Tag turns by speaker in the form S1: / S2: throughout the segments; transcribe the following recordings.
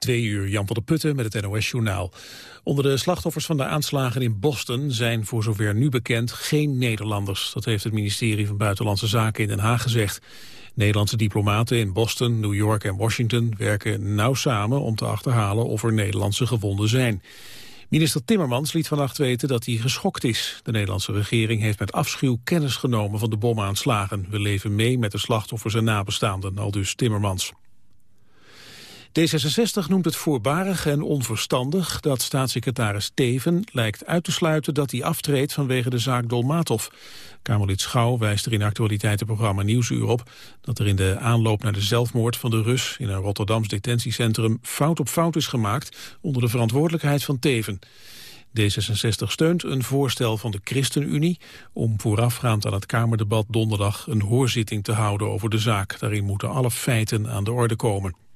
S1: Twee uur, Jan van der Putten met het NOS-journaal. Onder de slachtoffers van de aanslagen in Boston zijn voor zover nu bekend geen Nederlanders. Dat heeft het ministerie van Buitenlandse Zaken in Den Haag gezegd. Nederlandse diplomaten in Boston, New York en Washington werken nauw samen om te achterhalen of er Nederlandse gewonden zijn. Minister Timmermans liet vannacht weten dat hij geschokt is. De Nederlandse regering heeft met afschuw kennis genomen van de bomaanslagen. We leven mee met de slachtoffers en nabestaanden, al dus Timmermans. D66 noemt het voorbarig en onverstandig dat staatssecretaris Teven lijkt uit te sluiten dat hij aftreedt vanwege de zaak Dolmatov. Kamerlid Schouw wijst er in actualiteitenprogramma Nieuwsuur op dat er in de aanloop naar de zelfmoord van de Rus in een Rotterdams detentiecentrum fout op fout is gemaakt onder de verantwoordelijkheid van Teven. D66 steunt een voorstel van de ChristenUnie om voorafgaand aan het Kamerdebat donderdag een hoorzitting te houden over de zaak. Daarin moeten alle feiten aan de orde komen.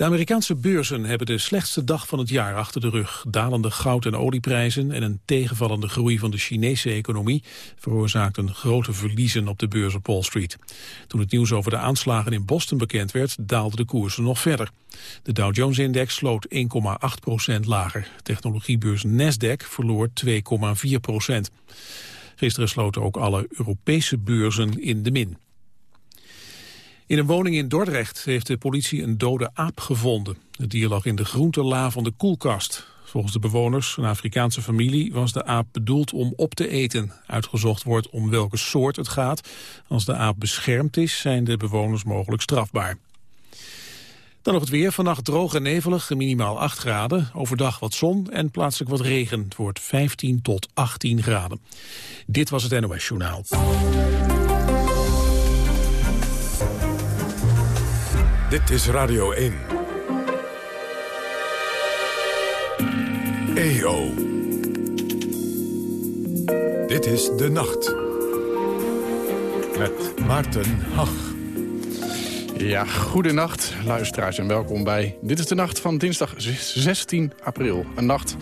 S1: De Amerikaanse beurzen hebben de slechtste dag van het jaar achter de rug. Dalende goud- en olieprijzen en een tegenvallende groei van de Chinese economie veroorzaakten grote verliezen op de beurs op Wall Street. Toen het nieuws over de aanslagen in Boston bekend werd, daalden de koersen nog verder. De Dow Jones-index sloot 1,8 procent lager. Technologiebeurs Nasdaq verloor 2,4 procent. Gisteren sloten ook alle Europese beurzen in de min. In een woning in Dordrecht heeft de politie een dode aap gevonden. Het dier lag in de groentela van de koelkast. Volgens de bewoners, een Afrikaanse familie, was de aap bedoeld om op te eten. Uitgezocht wordt om welke soort het gaat. Als de aap beschermd is, zijn de bewoners mogelijk strafbaar. Dan nog het weer. Vannacht droog en nevelig, minimaal 8 graden. Overdag wat zon en plaatselijk wat regen. Het wordt 15 tot 18 graden. Dit was het NOS Journaal.
S2: Dit is Radio 1. EO. Dit is De Nacht. Met Maarten Hach.
S3: Ja, goedenacht, luisteraars en welkom bij Dit is de Nacht van dinsdag 16 april. Een nacht,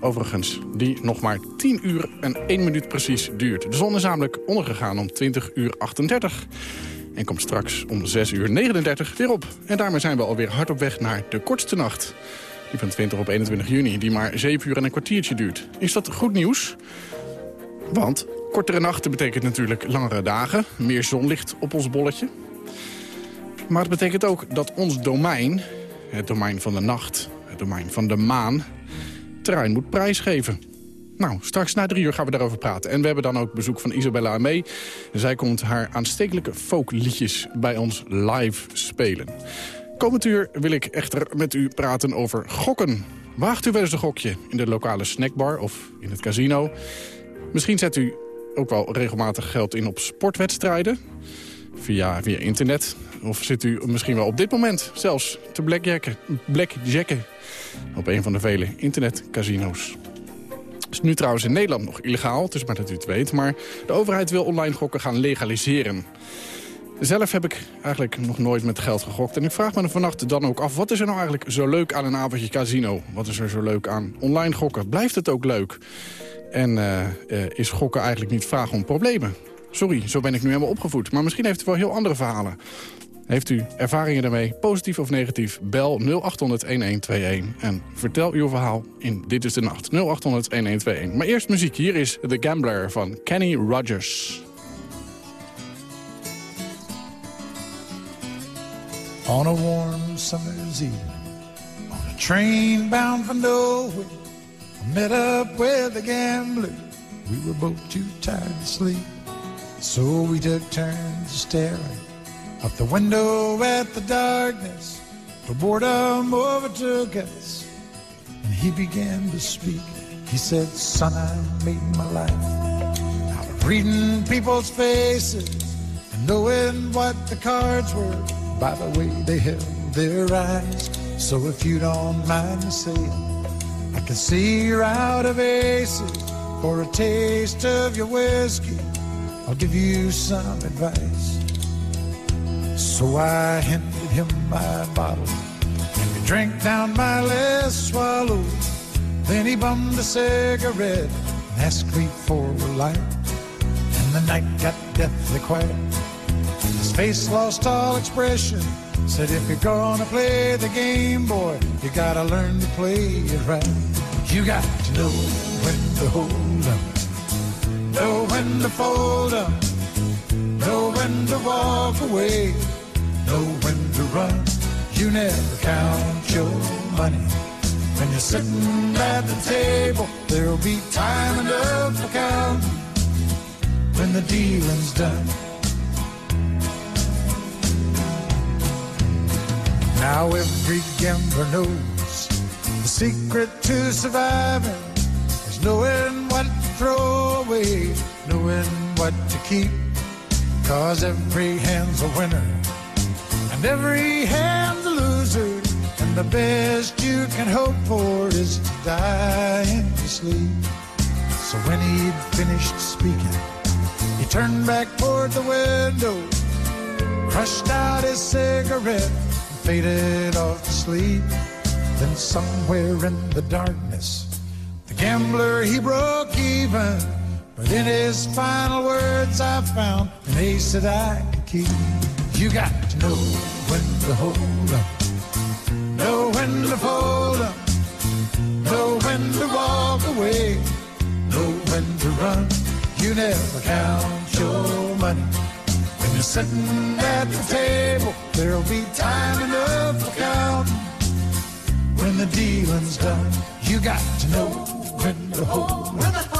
S3: overigens, die nog maar 10 uur en 1 minuut precies duurt. De zon is namelijk ondergegaan om 20 uur 38 en komt straks om 6 uur 39 weer op. En daarmee zijn we alweer hard op weg naar de kortste nacht. Die van 20 op 21 juni, die maar 7 uur en een kwartiertje duurt. Is dat goed nieuws? Want kortere nachten betekent natuurlijk langere dagen. Meer zonlicht op ons bolletje. Maar het betekent ook dat ons domein, het domein van de nacht... het domein van de maan, terrein moet prijsgeven. Nou, straks na drie uur gaan we daarover praten. En we hebben dan ook bezoek van Isabella Amee. Zij komt haar aanstekelijke folkliedjes bij ons live spelen. Komend uur wil ik echter met u praten over gokken. Waagt u wel eens een gokje in de lokale snackbar of in het casino? Misschien zet u ook wel regelmatig geld in op sportwedstrijden. Via, via internet. Of zit u misschien wel op dit moment zelfs te blackjacken, blackjacken op een van de vele internetcasino's is nu trouwens in Nederland nog illegaal, het is maar dat u het weet. Maar de overheid wil online gokken gaan legaliseren. Zelf heb ik eigenlijk nog nooit met geld gegokt. En ik vraag me er vannacht dan ook af, wat is er nou eigenlijk zo leuk aan een avondje casino? Wat is er zo leuk aan online gokken? Blijft het ook leuk? En uh, uh, is gokken eigenlijk niet vragen om problemen? Sorry, zo ben ik nu helemaal opgevoed. Maar misschien heeft u wel heel andere verhalen. Heeft u ervaringen daarmee, positief of negatief? Bel 0800-1121 en vertel uw verhaal in Dit is de Nacht. 0800-1121. Maar eerst muziek. Hier is The Gambler van Kenny Rogers.
S4: On a warm summer's evening On a train bound for nowhere met up with a gambler We were both too tired to sleep So we took turns staring Out the window at the darkness, the boredom overtook us. And he began to speak. He said, Son, I made my life out of reading people's faces and knowing what the cards were by the way they held their eyes. So if you don't mind me saying, I can see you're out of aces. For a taste of your whiskey, I'll give you some advice. So I handed him my bottle, and he drank down my last swallow. Then he bummed a cigarette and asked me for a light. And the night got deathly quiet. His face lost all expression, Said if you're gonna play the game, boy, you gotta learn to play it right. You got to know when to hold up, know when to fold up, know when to walk away, know when to run. You never count your money. When you're sitting at the table, there'll be time enough to count when the dealing's done. Now every gambler knows the secret to surviving is knowing what to throw away, knowing what to keep. Cause every hand's a winner and every hand's a loser. And the best you can hope for is to die in your sleep. So when he'd finished speaking, he turned back toward the window, crushed out his cigarette, and faded off to sleep. Then somewhere in the darkness, the gambler he broke even. But in his final words, I found an ace that I could keep. You got to know when to hold up, know when to fold up, know when to walk away, know when to run. You never count your money. When you're sitting at the table, there'll be time enough for counting. When the dealing's done, you got to know when to hold up,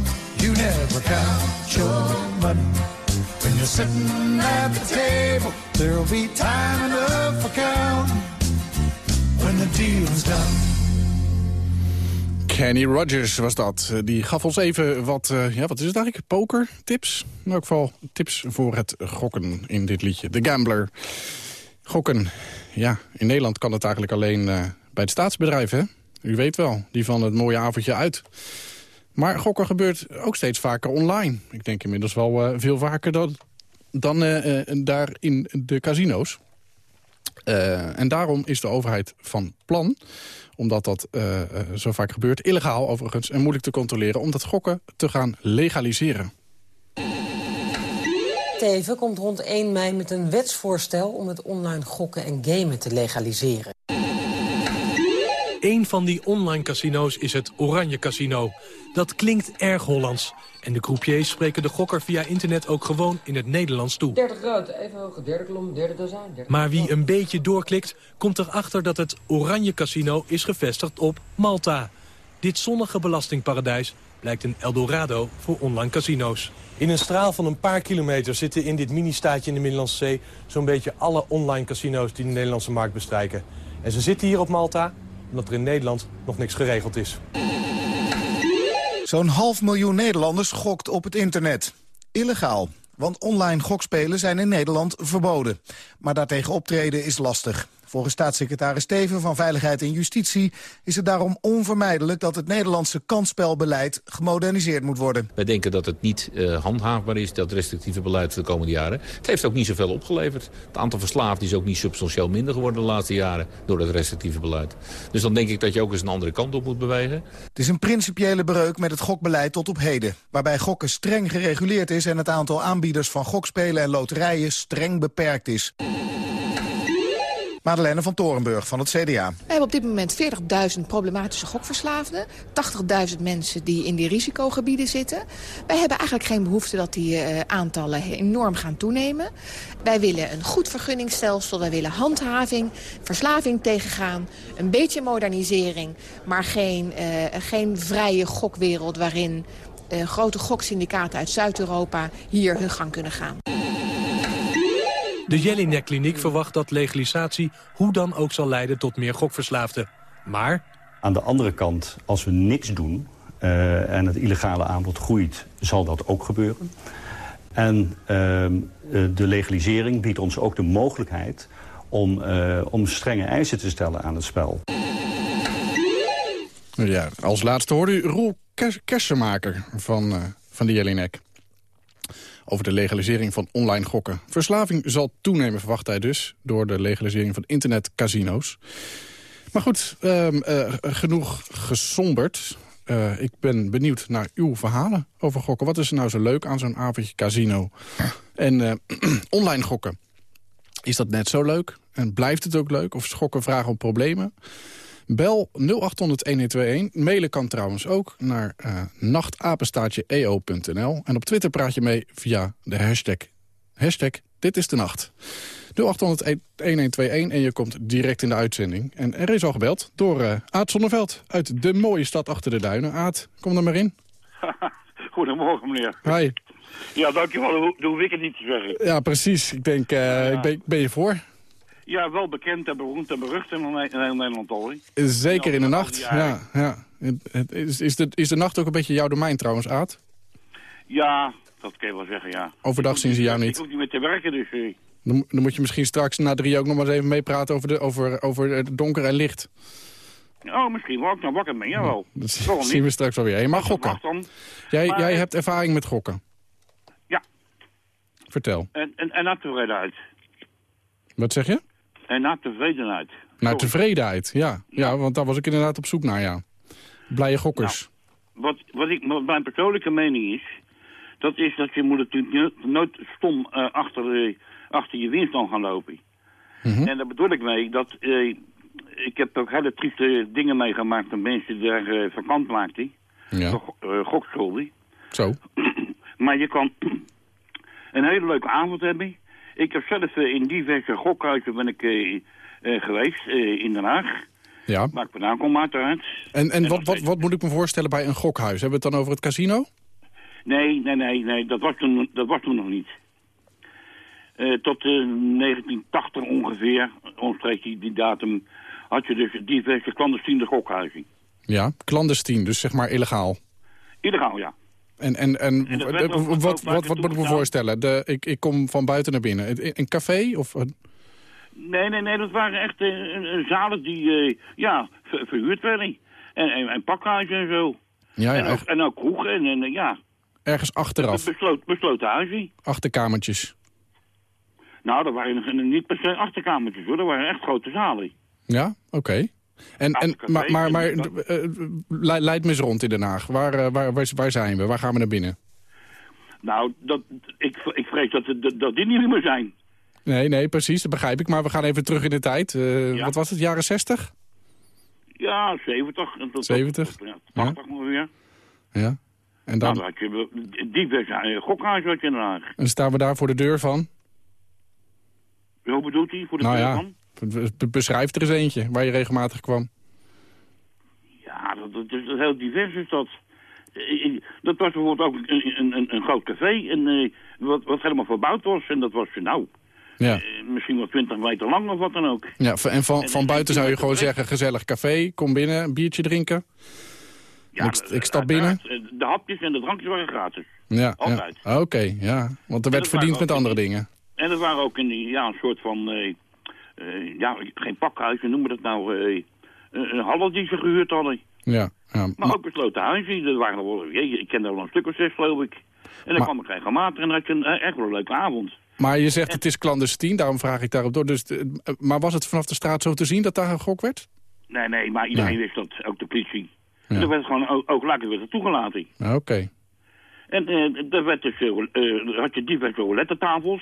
S4: You never count your money. When you're sitting at the table, there'll be time enough for counting. When the dealing's done.
S3: Kenny Rogers was dat. Eh, Die gaf ons even wat, eh, ja, wat is het eigenlijk? Poker tips? In elk geval tips voor het gokken in dit liedje. The Gambler. Gokken. Ja, in Nederland kan het eigenlijk alleen eh, bij het staatsbedrijf, hè? U weet wel, die van het mooie avondje uit. Maar gokken gebeurt ook steeds vaker online. Ik denk inmiddels wel eh, veel vaker dan, dan eh, eh, daar in de casino's. En daarom is de overheid van plan, omdat dat zo vaak gebeurt... illegaal overigens en moeilijk te controleren... om dat gokken te gaan legaliseren.
S5: Teven komt rond 1 mei met een wetsvoorstel om het online gokken en gamen te legaliseren.
S6: Eén van die online casino's is het Oranje Casino. Dat klinkt erg Hollands. En de croupiers spreken de gokker via internet ook gewoon in het Nederlands toe.
S5: Derde groot, even hoog, derde kolom, derde dozijn. Derde
S6: Maar wie een beetje doorklikt, komt erachter dat het Oranje Casino is gevestigd op Malta. Dit zonnige belastingparadijs blijkt een Eldorado voor online casino's. In een straal van een paar kilometer zitten in dit mini-staatje in de Middellandse Zee... zo'n beetje alle online casino's die de Nederlandse markt bestrijken. En ze zitten hier op Malta omdat er in Nederland nog niks geregeld is.
S7: Zo'n half miljoen Nederlanders gokt op het internet. Illegaal, want online gokspelen zijn in Nederland verboden. Maar daartegen optreden is lastig. Volgens staatssecretaris Steven van Veiligheid en Justitie is het daarom onvermijdelijk dat het Nederlandse kansspelbeleid gemoderniseerd moet worden.
S8: Wij denken dat het niet uh, handhaafbaar is, dat restrictieve beleid de komende jaren. Het heeft ook niet zoveel opgeleverd. Het aantal verslaafden is ook niet substantieel minder geworden de laatste jaren door het restrictieve beleid. Dus dan denk ik dat je ook eens een andere kant op moet bewegen.
S7: Het is een principiële breuk met het gokbeleid tot op heden. Waarbij gokken streng gereguleerd is en het aantal aanbieders van gokspelen en loterijen streng beperkt is. Madeleine van Torenburg van het CDA.
S9: We hebben op dit moment 40.000 problematische gokverslaafden. 80.000 mensen die in die risicogebieden zitten. Wij hebben eigenlijk geen behoefte dat die uh, aantallen enorm gaan toenemen. Wij willen een goed vergunningsstelsel, wij willen handhaving, verslaving tegengaan. Een beetje modernisering, maar geen, uh, geen vrije gokwereld waarin uh, grote goksyndicaten uit Zuid-Europa hier hun gang kunnen gaan.
S6: De Jelinek-kliniek verwacht dat legalisatie hoe dan ook zal leiden tot meer gokverslaafden. Maar...
S10: Aan de andere kant, als we niks doen uh, en het illegale aanbod groeit, zal dat ook gebeuren. En uh, de legalisering biedt ons ook de mogelijkheid om, uh, om strenge eisen te stellen aan het spel.
S3: Ja, als laatste hoorde u Roel Kersenmaker van, uh, van de Jelinek. Over de legalisering van online gokken. Verslaving zal toenemen, verwacht hij dus... door de legalisering van internetcasino's. Maar goed, uh, uh, genoeg gesomberd. Uh, ik ben benieuwd naar uw verhalen over gokken. Wat is er nou zo leuk aan zo'n avondje casino? En online gokken. Is dat net zo leuk? En blijft het ook leuk? Of schokken vragen om problemen? Bel 0800-1121. Mailen kan trouwens ook naar uh, nachtapenstaatje.eo.nl. En op Twitter praat je mee via de hashtag, hashtag Dit is de Nacht. 0800-1121 en je komt direct in de uitzending. En er is al gebeld door uh, Aad Zonneveld uit de mooie stad achter de duinen. Aad, kom er maar in.
S11: Goedemorgen, meneer.
S3: Hi.
S11: Ja, dankjewel. Dat hoef ik het niet te zeggen.
S3: Ja, precies. Ik denk, uh, ja. ik ben, ben je voor?
S11: Ja, wel bekend en beroemd en berucht in heel Nederland al.
S3: Zeker in de nacht, ja. ja. Is, is, de, is de nacht ook een beetje jouw domein trouwens, Aad?
S11: Ja, dat kan je wel zeggen, ja.
S3: Overdag zien ze jou niet.
S11: Ik hoef niet meer te werken, dus... Uh...
S3: Dan, dan, moet je misschien straks na drie ook nog maar eens even meepraten over, de, over, over donker en licht.
S11: Oh, misschien wel. Ik nou wakker ben, jawel.
S3: Dat zien we straks wel weer. Je mag gokken. Jij, maar, jij hebt ervaring met gokken.
S11: Ja.
S3: Vertel.
S11: En, en, en naar tevredenheid.
S3: Wat zeg je?
S11: En naar tevredenheid.
S3: Naar tevredenheid, ja. ja. want daar was ik inderdaad op zoek naar, ja. Blije gokkers.
S11: Nou, wat, wat, ik, wat mijn persoonlijke mening is... dat is dat je moet natuurlijk nooit stom uh, achter, uh, achter je winst aan gaan lopen. Mm -hmm. En daar bedoel ik mee dat... Uh, ik heb ook hele trieste dingen meegemaakt... van mensen die daar uh, van kant maakten.
S3: Ja.
S11: Gokschulden.
S3: Zo.
S11: maar je kan een hele leuke avond hebben... Ik heb zelf uh, in diverse gokhuizen ben ik uh, uh, geweest, in Den Haag.
S3: Ja.
S11: Waar ik vandaan kom uiteraard.
S3: En, en, en wat, wat, wat moet ik me voorstellen bij een gokhuis? Hebben we het dan over het casino?
S11: Nee, nee, nee, nee dat, was toen, dat was toen nog niet. tot 1980 ongeveer, omstreeks die, die datum, had je dus diverse clandestine gokhuizen.
S3: Ja, clandestien, dus zeg maar illegaal.
S11: Illegaal, ja.
S3: En, en, en, en de, wat, wat, wat, wat moet ik me voorstellen? De, ik, ik kom van buiten naar binnen. Een café? Of een...
S11: Nee, nee, nee. Dat waren echt uh, zalen die uh, ja, ver, verhuurd werden. En, en, en pakhuizen en zo.
S3: Ja, ja,
S11: en, ook, en ook kroegen en, en ja.
S3: Ergens achteraf?
S11: Besloot, besloten huizen.
S3: Achterkamertjes?
S11: Nou, dat waren niet per se achterkamertjes hoor. Dat waren echt grote zalen.
S3: Ja, oké. Okay. En, en, maar maar, maar uh, leid me eens rond in Den Haag. Waar, uh, waar, waar, waar, zijn we? Waar gaan we naar binnen?
S11: Nou, dat, ik, ik vrees dat, dat, dat die niet meer zijn.
S3: Nee, nee, precies. Dat begrijp ik. Maar we gaan even terug in de tijd. Uh, ja. Wat was het, jaren 60?
S11: Ja, 70. Tot,
S3: 70?
S11: Tot, ja, 80 ja. ongeveer.
S3: Ja. En dan...
S11: Nou, dan had je diverse gokhuizen uit in Den Haag.
S3: En staan we daar voor de deur van?
S11: Hoe bedoelt hij? Voor de
S3: nou,
S11: deur
S3: ja.
S11: van?
S3: Beschrijf er eens eentje waar je regelmatig kwam.
S11: Ja, dat, dat, dat is heel divers is dat. Dat was bijvoorbeeld ook een, een, een groot café en, wat, wat helemaal verbouwd was. En dat was, nou,
S3: ja.
S11: uh, misschien wel 20 meter lang of wat dan ook.
S3: Ja, en van, van buiten zou je gewoon zeggen, gezellig café, kom binnen, een biertje drinken.
S11: Ja,
S3: ik, ik stap binnen.
S11: De hapjes en de drankjes waren gratis.
S3: Ja,
S11: Altijd.
S3: Ja. Oké, okay, ja. Want er werd verdiend met andere dingen.
S11: En dat waren ook in die, ja, een soort van... Uh, uh, ja, geen pakhuis, noemen we dat nou, uh, een hallen die ze gehuurd hadden.
S3: Ja, ja.
S11: Maar, maar ook besloten huizen, dat waren wel, je, ik ken er wel een stuk of zes, geloof ik. En dan maar, kwam ik regelmatig en dan had je een, echt wel een leuke avond.
S3: Maar je zegt en, het is clandestien, daarom vraag ik daarop door. Dus, de, maar was het vanaf de straat zo te zien dat daar gegok werd?
S11: Nee, nee, maar iedereen wist dat, ook de politie. Ja. En er werd gewoon ook, ook later werd het toegelaten.
S3: Oké. Okay.
S11: En uh, er werd dus, uh, had je diverse roulette tafels.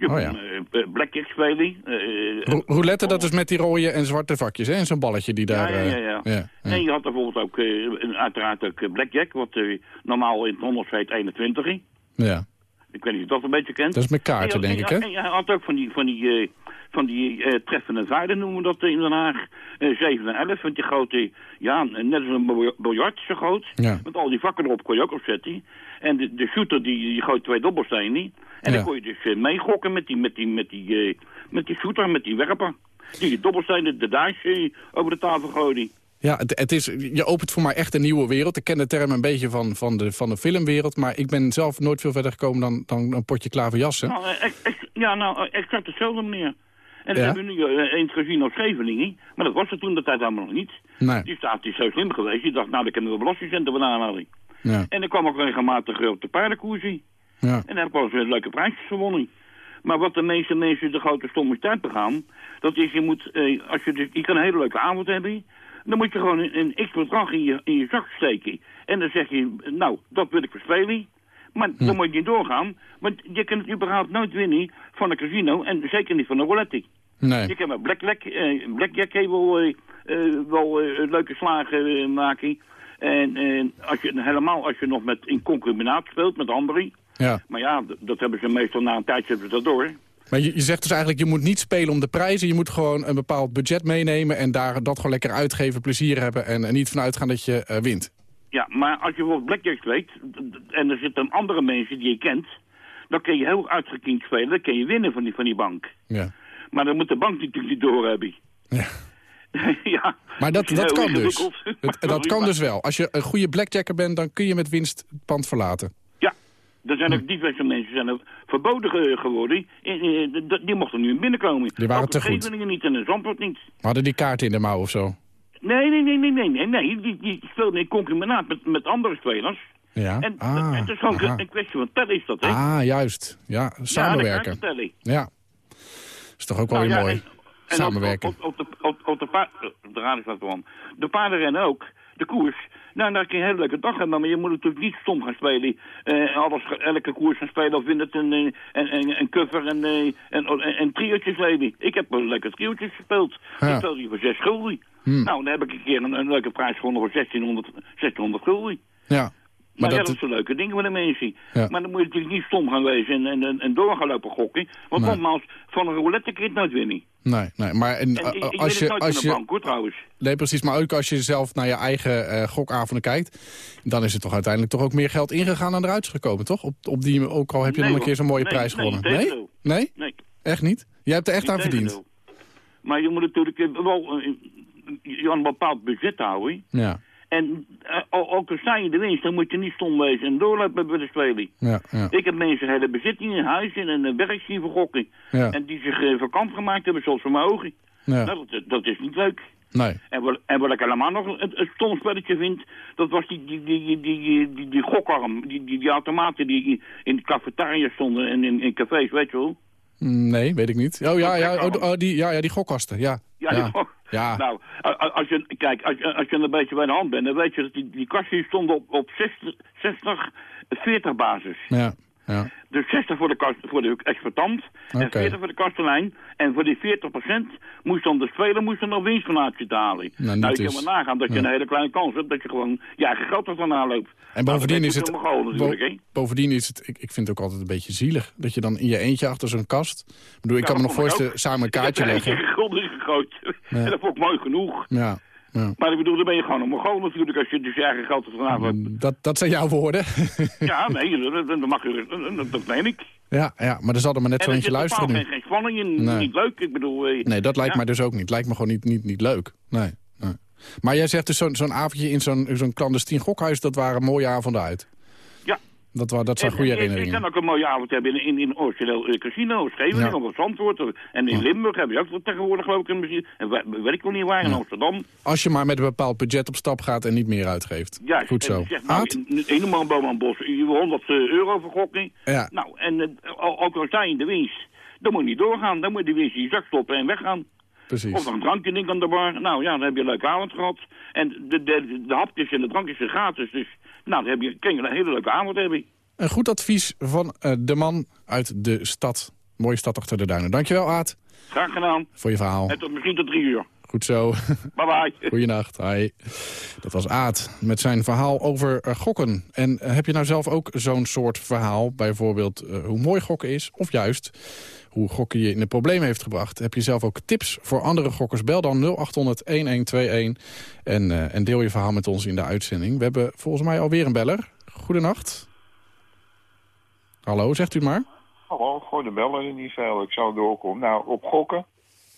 S11: Je
S3: oh, ja.
S11: uh, blackjack spelen.
S3: Uh, roulette, dat is met die rode en zwarte vakjes, hè? En zo'n balletje die daar...
S11: Ja, ja, ja. ja. En je had bijvoorbeeld ook, uh, uiteraard ook blackjack, wat normaal in het Hollands heet 21.
S3: Ja.
S11: Ik weet niet of je dat een beetje kent.
S3: Dat is met kaarten, denk ik, hè?
S11: En je had ook van die, van die, van die treffende vijden, noemen we dat in Den Haag. 7 en 11, want die grote, ja, net als een biljart zo groot.
S3: Ja.
S11: Met al die vakken erop kon je ook opzetten. En de, de shooter, die, die gooit twee dobbelstenen. En
S3: Ja.
S11: dan kon je dus uh, meegokken met die, met die, met die, uh, met die shooter, met die werper. Die dobbelstenen, de dice uh, over de tafel gooien.
S3: Ja, het, het is, je opent voor mij echt een nieuwe wereld. Ik ken de term een beetje van, van, de, van de filmwereld... maar ik ben zelf nooit veel verder gekomen dan, dan een potje klaverjassen.
S11: Nou, ex, ex, ja, nou, exact dezelfde manier. En dat
S3: Ja.
S11: hebben we nu eh, eens gezien op Scheveningen. Maar dat was er toen de tijd helemaal nog niet.
S3: Nee.
S11: Die staat is zo slim geweest. Die dacht, nou, dan kunnen we belastingcenten vandaan halen.
S3: Ja.
S11: En dan kwam ook regelmatig op de paardenkoersie.
S3: Ja.
S11: En daar heb ik wel eens een leuke prijsjes gewonnen. Maar wat de meeste mensen de grote stommigheid begaan... dat is, je moet, eh, als je, dus, je kan een hele leuke avond hebben... dan moet je gewoon een, een x bedrag in je, in je zak steken. En dan zeg je, nou, dat wil ik verspelen. Maar dan moet je niet doorgaan. Want je kunt het überhaupt nooit winnen van een casino... en zeker niet van een roulette.
S3: Nee.
S11: Je kan met Blackjack, eh, Blackjack wel, eh, eh, wel eh, leuke slagen eh, maken. En eh, als je, helemaal als je nog met, in concubinaat speelt met anderen.
S3: Ja.
S11: Maar ja, dat hebben ze meestal na een tijdje hebben ze dat door.
S3: Maar je, je zegt dus eigenlijk, je moet niet spelen om de prijzen. Je moet gewoon een bepaald budget meenemen en daar dat gewoon lekker uitgeven, plezier hebben en, en niet vanuit gaan dat je eh, wint.
S11: Ja, maar als je bijvoorbeeld Blackjack speelt en er zitten andere mensen die je kent... dan kun je heel uitgekiend spelen, dan kun je winnen van die, van die bank.
S3: Ja.
S11: Maar dan moet de bank natuurlijk niet doorhebben.
S3: Ja.
S11: ja.
S3: Maar dat, dat kan dus.
S11: Maar
S3: dat kan dus wel. Als je een goede blackjacker bent, dan kun je met winst het pand verlaten.
S11: Ja, er zijn ook diverse mensen zijn er verboden ge- geworden. Eh, eh, Die mochten nu in binnenkomen.
S3: Die waren te goed.
S11: Niet en in Zandvoort niet.
S3: Hadden die kaarten in de mouw of zo?
S11: Nee, nee, nee, nee, nee, nee, nee. Die, die speelden in concubinaat met, met andere spelers.
S3: Ja.
S11: En
S3: ah,
S11: het is gewoon
S3: aha.
S11: een kwestie van tellen is dat, hè?
S3: ah, juist. Ja, samenwerken. Ja. is toch ook wel
S11: Nou
S3: weer
S11: ja,
S3: mooi.
S11: En- en
S3: Samenwerken.
S11: Op, op, op, de, op, op de, paard, de radio staat gewoon. De paardenrennen ook. De koers. Nou, daar kun je een hele leuke dag hebben. Maar je moet natuurlijk niet stom gaan spelen. Eh, alles, elke koers gaan spelen. Of wint het een, eh, een, een, een cover en, eh, en, triootjes leden. Ik heb wel lekker triootjes gespeeld.
S3: Ja.
S11: Ik speel die voor zes gulden.
S3: Hmm.
S11: Nou, dan heb ik een keer een, een leuke prijs gewonnen voor 1600, 1600 gulden.
S3: Ja.
S11: Maar
S3: dat,
S11: dat zijn leuke dingen met de mensen.
S3: Ja.
S11: Maar dan moet je natuurlijk niet stom gaan wezen en, en, en, en door gaan lopen gokken. Want
S3: Nee.
S11: nogmaals, van een roulette kun je het nooit winnen.
S3: nee, nee. Maar en,
S11: En ik, ik
S3: als je... Als je
S11: bank hoor trouwens.
S3: Nee, precies. Maar ook als je zelf naar je eigen eh, gokavonden kijkt... dan is het toch uiteindelijk toch ook meer geld ingegaan dan eruit is gekomen, toch? Op, op die, ook al heb je
S11: Nee,
S3: nog een keer zo'n mooie
S11: Nee,
S3: prijs gewonnen. Nee? Nee?
S11: Nee.
S3: Echt niet? Jij hebt er echt aan verdiend?
S11: Maar je moet natuurlijk wel je aan een bepaald budget houden.
S3: Ja.
S11: En al- ook al sta je de winst, dan moet je niet stom wezen en doorlopen bij de spelen.
S3: Ja, ja.
S11: Ik heb mensen hele bezittingen, huizen en een werk zien vergokken.
S3: Ja.
S11: En die zich eh, vakant gemaakt hebben, zoals voor mijn ogen.
S3: Ja.
S11: Nou, dat, dat is niet leuk.
S3: Nee.
S11: En wat, en wat ik helemaal nog een, een stom spelletje vind, dat was die, die, die, die, die, die, die gokarm. Die, die, die automaten die in de cafetaria stonden en in, in cafés, weet je wel.
S3: Nee, weet ik niet. Oh ja, ja, oh, oh, die, ja, ja die gokkasten. Ja.
S11: Ja,
S3: ja.
S11: die
S3: Ja.
S11: Nou, als je, kijk, als je, als je een beetje bij de hand bent, dan weet je dat die, die kastjes stonden op, op 60, 60, 40 basis.
S3: Ja. Ja.
S11: Dus 60 voor de, kast, voor de exploitant en
S3: Oké.
S11: 40 voor de kastelein. En voor die 40% moest dan de speler moest dan nog winst halen.
S3: Nou,
S11: Nou, je
S3: dus.
S11: kan maar nagaan dat je
S3: Ja.
S11: een hele kleine kans hebt dat je gewoon je eigen geld ervan aanloopt.
S3: En
S11: Nou,
S3: bovendien
S11: dat
S3: is het, bo- bovendien is het, ik, ik vind het ook altijd een beetje zielig, dat je dan in je eentje achter zo'n kast, ik bedoel, ik
S11: Ja,
S3: kan me nog
S11: ik
S3: voorstellen, samen een kaartje
S11: Ik
S3: leggen.
S11: er eentje gulden gegooid. En dat vond ik mooi genoeg.
S3: Ja, ja.
S11: Maar ik bedoel, dan ben je gewoon een Mongool natuurlijk als je dus je eigen geld ervan hebt.
S3: Dat, dat zijn jouw woorden.
S11: Ja, nee, dat, dat mag je, dat, dat meen ik.
S3: ja, ja, maar er zal er maar net
S11: En
S3: zo eentje luisteren nu.
S11: geen, geen spanning in,
S3: Nee.
S11: niet leuk. Ik bedoel... eh,
S3: Nee, dat lijkt
S11: ja.
S3: mij dus ook niet. Lijkt me gewoon niet, niet, niet leuk. Nee, nee. Maar jij zegt dus zo'n zo'n avondje in zo'n zo'n clandestien gokhuis, dat waren mooie avonden uit. Dat, dat zijn goede herinneringen.
S11: kan ook een mooie avond hebben in, in, in origineel eh, casino, Scheveningen
S3: Ja.
S11: of Zandvoort. En in Limburg heb je ook tegenwoordig geloof ik een muziek. En we- weet ik wel niet waar, in Amsterdam.
S3: Als je maar met een bepaald budget op stap gaat en niet meer uitgeeft.
S11: Ja,
S3: Goed zo.
S11: nou, in- helemaal een boom aan bos. Je wil 100 euro vergokken.
S3: Ja.
S11: Nou, en eh, ook al sta je in de winst, dan moet je niet doorgaan. Dan moet je de winst in je zak stoppen en weggaan.
S3: Precies.
S11: Of een drankje drinken aan de bar. Nou ja, dan heb je een leuke avond gehad. En de, de, de hapjes en de drankjes zijn gratis. Dus nou, dan heb je, kun je een hele leuke avond hebben.
S3: Een goed advies van eh, de man uit de stad. Mooie stad achter de duinen. Dankjewel, Aad,
S11: Graag gedaan.
S3: voor je verhaal.
S11: En tot misschien tot drie uur.
S3: Goed zo.
S11: Bye bye.
S3: Goeienacht. Hi. Dat was Aad met zijn verhaal over eh, gokken. En eh, heb je nou zelf ook zo'n soort verhaal? Bijvoorbeeld hoe mooi gokken is? Of juist hoe gokken je in de problemen heeft gebracht? Heb je zelf ook tips voor andere gokkers? Bel dan 0800-1121 en, eh, en deel je verhaal met ons in de uitzending. We hebben volgens mij alweer een beller. Goedenacht. Hallo, zegt u maar.
S12: Hallo, gooi de bellen er niet veel. Ik zou doorkomen. Nou, op gokken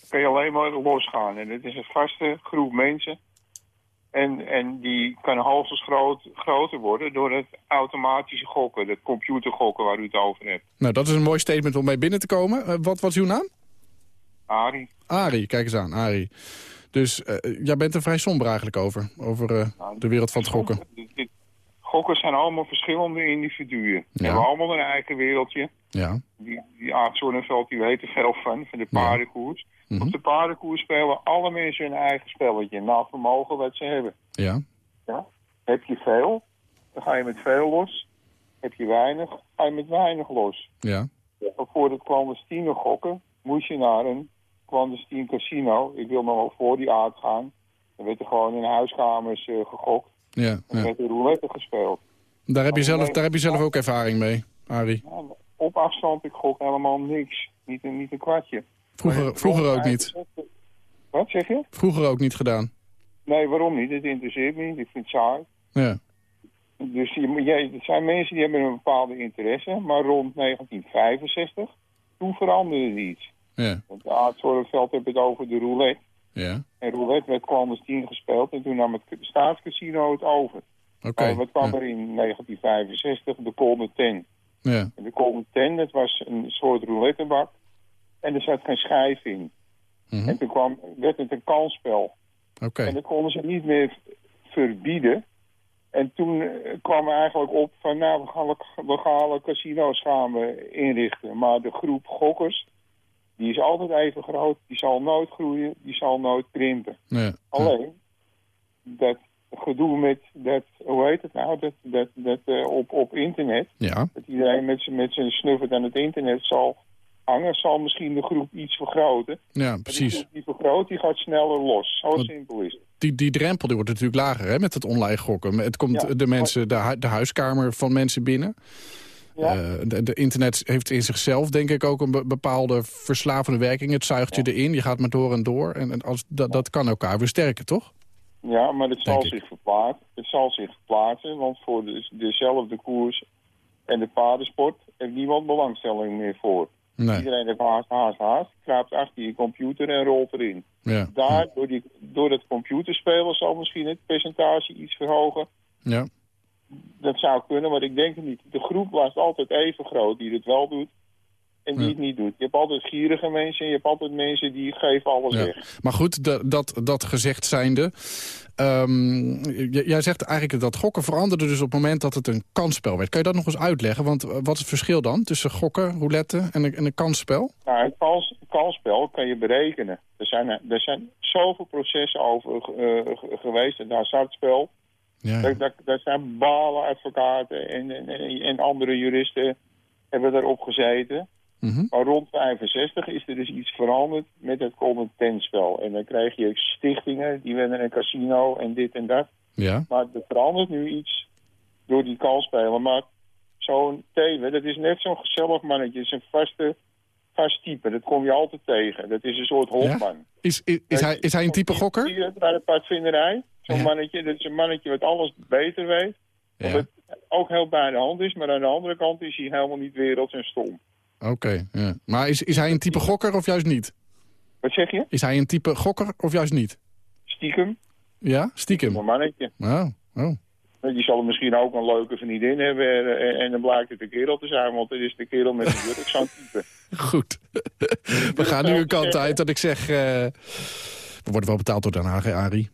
S12: kun je alleen maar losgaan. En het is een vaste groep mensen. En, en die kan hoogstens groot, groter worden door het automatische gokken. Het computergokken waar u het over hebt.
S3: Nou, dat is een mooi statement om mee binnen te komen. Eh, wat was uw naam?
S12: Arie.
S3: Arie, kijk eens aan, Arie. Dus eh, jij bent er vrij somber eigenlijk over, over eh, de wereld van het gokken.
S12: Gokkers zijn allemaal verschillende individuen. Ze
S3: Ja.
S12: hebben allemaal een eigen wereldje.
S3: Ja.
S12: Die, die die weet er veel van, van de paardenkoers.
S3: Mhm.
S12: Op de paardenkoers spelen alle mensen hun eigen spelletje. Naar vermogen wat ze hebben.
S3: Ja.
S12: Ja? Heb je veel, dan ga je met veel los. Heb je weinig, ga je met weinig los.
S3: Ja.
S12: Maar voor het clandestine gokken moest je naar een clandestien casino. Ik wil nog wel voor die aard gaan. Dan werd er gewoon in huiskamers eh, gegokt.
S3: Ja,
S12: En
S3: ja.
S12: werd er roulette gespeeld.
S3: Daar, heb je zelf, daar heb je zelf ook ervaring mee, Arie.
S12: Ja, op afstand, ik gok helemaal niks. Niet een, niet een kwartje.
S3: Vroeger, vroeger ook niet.
S12: Wat zeg je?
S3: Vroeger ook niet gedaan.
S12: Nee, waarom niet? Het interesseert me niet. Ik vind het saai.
S3: Ja.
S12: Dus jij, het zijn mensen die hebben een bepaalde interesse. Maar rond 1965, toen veranderde er iets.
S3: Ja.
S12: Want de Aardzorgveld heeft het over de roulette.
S3: Ja.
S12: En roulette werd clandestien gespeeld. En toen nam het staatscasino het over.
S3: Oké.
S12: Nou, wat kwam
S3: Ja.
S12: er in 1965? De Colde Ten.
S3: Ja.
S12: En de Colde Ten, dat was een soort roulettebak. En er zat geen schijf in.
S3: Mhm.
S12: En toen kwam, werd het een kansspel.
S3: Oké.
S12: En dat konden ze niet meer verbieden. En toen eh, kwam er eigenlijk op van, nou, we gaan legale casino's gaan we inrichten. Maar de groep gokkers, die is altijd even groot. Die zal nooit groeien, die zal nooit krimpen.
S3: Ja.
S12: Alleen, dat gedoe met dat, hoe heet het nou, dat, dat, dat eh, op, op internet.
S3: Ja.
S12: Dat iedereen met zijn met zijn snuffert aan het internet zal hangen, zal misschien de groep iets vergroten.
S3: Ja,
S12: Die,
S3: precies.
S12: die vergroot, die gaat sneller los. Zo simpel is het.
S3: Die, die drempel die wordt natuurlijk lager hè, met het online gokken. Het komt
S12: Ja.
S3: de, mensen, de, hu- de huiskamer van mensen binnen.
S12: Ja.
S3: Eh, de, de internet heeft in zichzelf denk ik ook een be- bepaalde verslavende werking. Het zuigt je erin, je gaat maar door en door. En, en als, dat, dat kan elkaar versterken, toch?
S12: Ja, maar het zal zich verplaatsen. Het zal zich verplaatsen, want voor de, dezelfde koers en de paardensport heeft niemand belangstelling meer voor.
S3: Nee.
S12: Iedereen heeft haast, haast, haast, kraapt achter je computer en rolt erin.
S3: Ja.
S12: Daar, door, die, door dat computerspelen zal misschien het percentage iets verhogen.
S3: Ja.
S12: Dat zou kunnen, maar ik denk het niet. De groep was altijd even groot die het wel doet en die het niet doet. Je hebt altijd gierige mensen en je hebt altijd mensen die geven alles
S3: Ja.
S12: weg.
S3: Maar goed, da- dat, dat gezegd zijnde... ehm, jij zegt eigenlijk dat gokken veranderde dus op het moment dat het een kansspel werd. Kan je dat nog eens uitleggen? Want eh, wat is het verschil dan tussen gokken, roulette en een, en een kansspel?
S12: Nou, het kans, kansspel kan je berekenen. Er zijn, er zijn zoveel processen over eh, ge- geweest. En daar staat het spel.
S3: Ja,
S12: Daar, daar, daar zijn balen advocaten en, en, en- en andere juristen hebben daarop gezeten.
S3: Mhm.
S12: Maar rond 65 is er dus iets veranderd met het common-tenspel. En dan krijg je stichtingen, die werden een casino en dit en dat.
S3: ja.
S12: Maar er verandert nu iets door die kalspelen. Maar zo'n Teven, dat is net zo'n gezellig mannetje. Het is een vaste, vast type. Dat kom je altijd tegen. Dat is een soort hofman.
S3: Is, is, is, hij, is hij een type gokker?
S12: Bij de padvinderij. Zo'n
S3: Ja.
S12: mannetje, dat is een mannetje wat alles beter weet.
S3: Ja.
S12: Wat ook heel bij de hand is. Maar aan de andere kant is hij helemaal niet werelds en stom.
S3: Oké, ja. Maar is, is hij een type gokker of juist niet?
S12: Wat zeg je?
S3: Is hij een type gokker of juist niet?
S12: Stiekem.
S3: Ja, stiekem.
S12: Een mannetje.
S3: Oh, oh.
S12: Die zal misschien ook een leuke vriendin hebben. En, en, dan blijkt het een kerel te zijn. Want het is de kerel met de jurk. Zo'n type.
S3: Goed. We gaan nu een kant uit dat ik zeg... eh, we worden wel betaald door Den Haag, hè, Arie?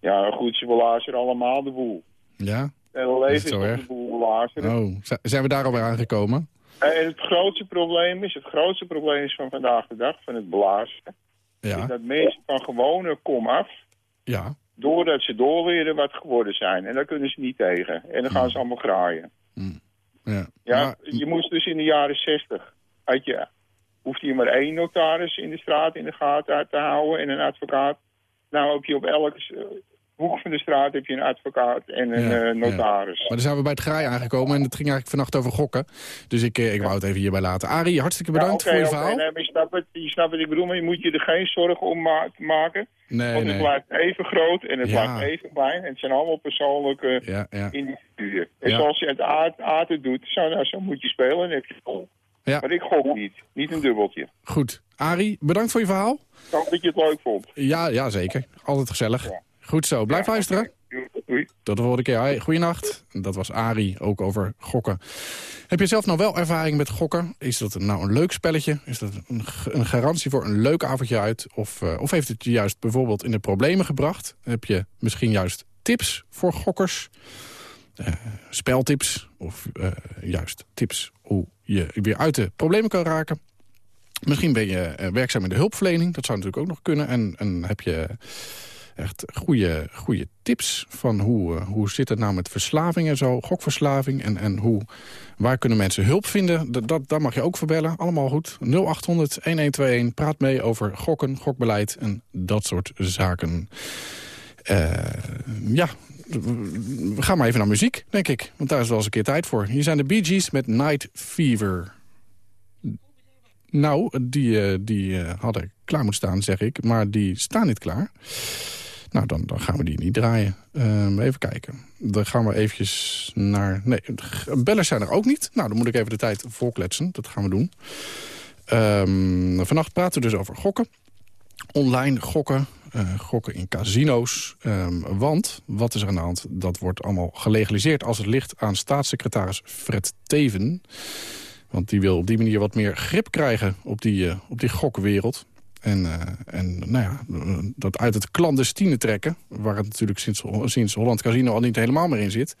S12: Ja, goed, ze belazeren allemaal de boel.
S3: Ja?
S12: En leven
S3: het
S12: is
S3: zo
S12: de boel belazeren.
S3: Oh, zijn we daar alweer aangekomen?
S12: En het grootste probleem is, het grootste probleem is van vandaag de dag, van het blazen, is
S3: Ja,
S12: dat mensen van gewone kom af,
S3: ja.
S12: doordat ze doorleren wat geworden zijn. En daar kunnen ze niet tegen. En dan gaan ze allemaal graaien.
S3: ja.
S12: Ja,
S3: Maar-
S12: je moest dus in de jaren zestig, had je, hoefde je maar één notaris in de straat in de gaten te houden en een advocaat. Nou heb je op elke eh, hoek van de straat heb je een advocaat en een
S3: Ja,
S12: eh, notaris.
S3: Maar dan zijn we bij het graai aangekomen en het ging eigenlijk vannacht over gokken. Dus ik, eh, ik wou het even hierbij laten. Arie, hartstikke bedankt voor je verhaal.
S12: nee, maar je snapt het, je snapt ik bedoel, maar je moet je er geen zorgen om ma- maken.
S3: Nee,
S12: want het
S3: nee.
S12: blijft even groot en het blijft even klein. En het zijn allemaal persoonlijke
S3: Ja, ja.
S12: individuen. En zoals je het het doet, zo, nou, zo moet je spelen en heb je vol.
S3: Ja.
S12: Maar ik gok niet. Niet een dubbeltje.
S3: Goed. Arie, bedankt voor je verhaal.
S12: Ik hoop dat je het leuk vond.
S3: Ja, ja zeker. Altijd gezellig. Goed zo. Blijf luisteren. Tot de volgende keer. Hoi, goeienacht. Dat was Ari, ook over gokken. Heb je zelf nou wel ervaring met gokken? Is dat nou een leuk spelletje? Is dat een, een garantie voor een leuk avondje uit? Of, uh, of heeft het je juist bijvoorbeeld in de problemen gebracht? Heb je misschien juist tips voor gokkers? Uh, speltips of uh, juist tips hoe je weer uit de problemen kan raken? Misschien ben je werkzaam in de hulpverlening. Dat zou natuurlijk ook nog kunnen. En, en heb je echt goede, goede tips van hoe, uh, hoe zit het nou met verslaving en zo. Gokverslaving en, en hoe, waar kunnen mensen hulp vinden. Dat, dat, daar mag je ook verbellen. Allemaal goed. 0800-1121. Praat mee over gokken, gokbeleid en dat soort zaken. Uh, ja, we gaan maar even naar muziek, denk ik. Want daar is wel eens een keer tijd voor. Hier zijn de Bee Gees met Night Fever. Nou, die, uh, die uh, hadden klaar moeten staan, zeg ik. Maar die staan niet klaar. Nou, dan, dan gaan we die niet draaien. Uh, even kijken. Dan gaan we eventjes naar... Nee, bellers zijn er ook niet. Nou, dan moet ik even de tijd volkletsen. Dat gaan we doen. Um, vannacht praten we dus over gokken. Online gokken. Uh, gokken in casino's. Um, want, wat is er aan de hand? Dat wordt allemaal gelegaliseerd als het ligt aan staatssecretaris Fred Teven. Want die wil op die manier wat meer grip krijgen op die, uh, op die gokwereld. En, uh, en nou ja, dat uit het clandestine trekken... waar het natuurlijk sinds, sinds Holland Casino al niet helemaal meer in zit.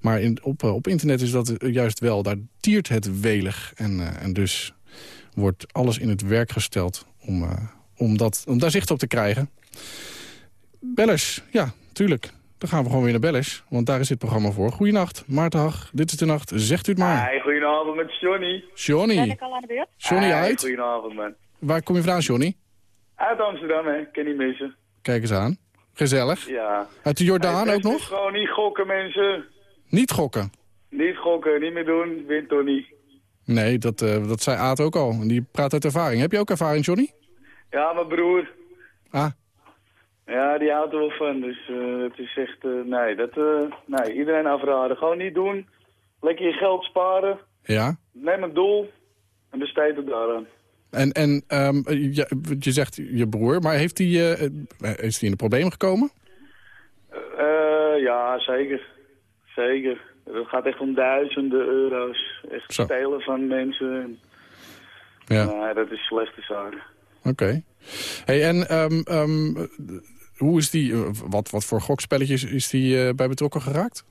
S3: Maar in, op, op internet is dat juist wel, daar tiert het welig. En, en dus wordt alles in het werk gesteld om, om, dat, om daar zicht op te krijgen. Bellers, ja, tuurlijk. Dan gaan we gewoon weer naar Bellers, want daar is dit programma voor. Goedenacht, Maarten Hag, dit is de nacht, zegt u het maar.
S13: Hey, goedenavond met Johnny.
S3: Johnny.
S13: Ben ik al aan de beurt?
S3: Johnny
S13: hey,
S3: uit.
S13: Goedenavond, man.
S3: Waar kom je vandaan, Johnny?
S13: Uit Amsterdam, hè. Ken niet missen.
S3: Kijk eens aan. Gezellig.
S13: Ja.
S3: Uit de Jordaan
S13: hey,
S3: ook nog?
S13: Gewoon niet gokken, mensen.
S3: Niet gokken?
S13: Niet gokken, niet meer doen. Wint toch niet.
S3: Nee, dat, uh, dat zei Aad ook al. Die praat uit ervaring. Heb je ook ervaring, Johnny?
S13: Ja, mijn broer.
S3: Ah.
S13: Ja, die houdt er wel van. Dus uh, het is echt... Uh, nee, dat, nee, iedereen afraden. Gewoon niet doen. Lekker je geld sparen.
S3: Ja.
S13: Neem een doel. En besteed het daaraan.
S3: En, en um, je, je zegt je broer, maar heeft hij, is hij in de problemen gekomen?
S13: Ja, zeker. Zeker. Het gaat echt om duizenden euro's. Echt
S3: Zo.
S13: stelen van mensen.
S3: Ja.
S13: Nee, dat is slechte zaak.
S3: Oké. Okay. Hey, en um, um, hoe is die, wat, wat voor gokspelletjes is die uh, bij betrokken geraakt?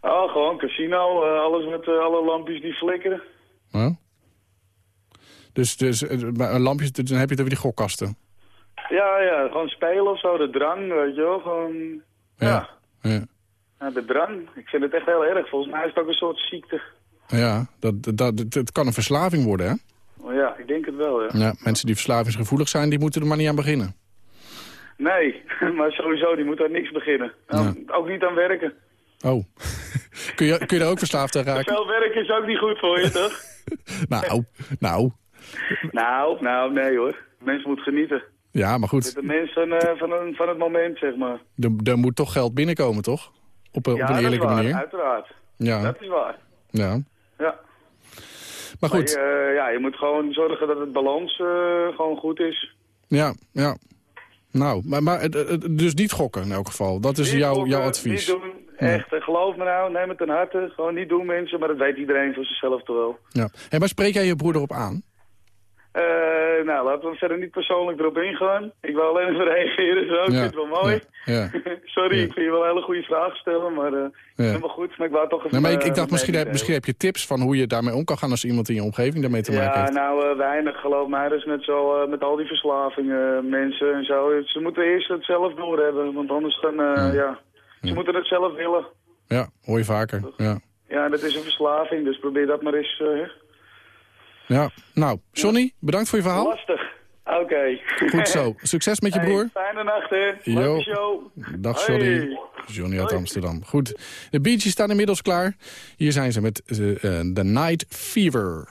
S13: Oh, gewoon casino. alles met alle lampjes die flikkeren.
S3: Oh. Dus, dus een lampje, dan heb je het over die gokkasten?
S13: Ja, ja, gewoon spelen of zo, de drang, weet je wel, gewoon...
S3: Ja. ja.
S13: ja. ja de drang. Ik vind het echt heel erg. Volgens mij is het ook een soort ziekte.
S3: Ja, dat, dat, dat, het kan een verslaving worden, hè?
S13: Oh, ja, ik denk het wel, ja.
S3: ja. Mensen die verslavingsgevoelig zijn, die moeten er maar niet aan beginnen.
S13: Nee, maar sowieso, die moeten aan niks beginnen. Ja. Ook niet aan werken.
S3: Oh, kun, je, kun je daar ook verslaafd aan raken?
S13: Veel werken is ook niet goed voor je, toch?
S3: nou, nou...
S13: Nou, nou, nee hoor. Mensen moeten genieten.
S3: Ja, maar goed.
S13: De mensen uh, van, een, van het moment, zeg maar.
S3: Er, er moet toch geld binnenkomen, toch? Op,
S13: ja,
S3: op een eerlijke
S13: waar,
S3: manier.
S13: uiteraard.
S3: Ja.
S13: Dat is waar.
S3: Ja.
S13: Ja.
S3: Maar goed.
S13: Maar, uh, ja, je moet gewoon zorgen dat het balans uh, gewoon goed is.
S3: Ja, ja. Nou, maar, maar dus niet gokken in elk geval. Dat is jouw, jouw advies.
S13: Niet doen. Echt, geloof me nou, neem het ten harte. Gewoon niet doen mensen, maar dat weet iedereen voor zichzelf toch wel.
S3: Ja. Hey, maar spreek jij je broer erop aan?
S13: Uh, nou, laten we verder niet persoonlijk erop ingaan. Ik wil alleen even reageren zo, ik
S3: ja.
S13: vind het wel mooi.
S3: Ja. Ja.
S13: Sorry, ik vind je wel een hele goede vragen stellen, maar uh, helemaal goed. Maar ik wou toch even...
S3: Nee, maar ik, ik dacht, misschien heb, misschien heb je tips van hoe je daarmee om kan gaan als iemand in je omgeving daarmee te maken heeft.
S13: Ja, nou, uh, weinig, geloof mij. Dat is net zo met al die verslavingen, mensen en zo. Ze moeten eerst het zelf doorhebben, want anders dan, ja. ja. Ze moeten het zelf willen.
S3: Ja, hoor je vaker, ja.
S13: Ja, dat is een verslaving, dus probeer dat maar eens...
S3: Ja, nou, Johnny, bedankt voor je verhaal.
S13: Lastig. Oké. Okay.
S3: Goed zo. Succes met je
S13: hey,
S3: broer.
S13: Fijne nacht, hè.
S3: Jo.
S13: show.
S3: Dag, Johnny.
S13: Hey.
S3: Johnny uit. Amsterdam. Goed. De Bee Gees staan inmiddels klaar. Hier zijn ze met uh, The Night Fever.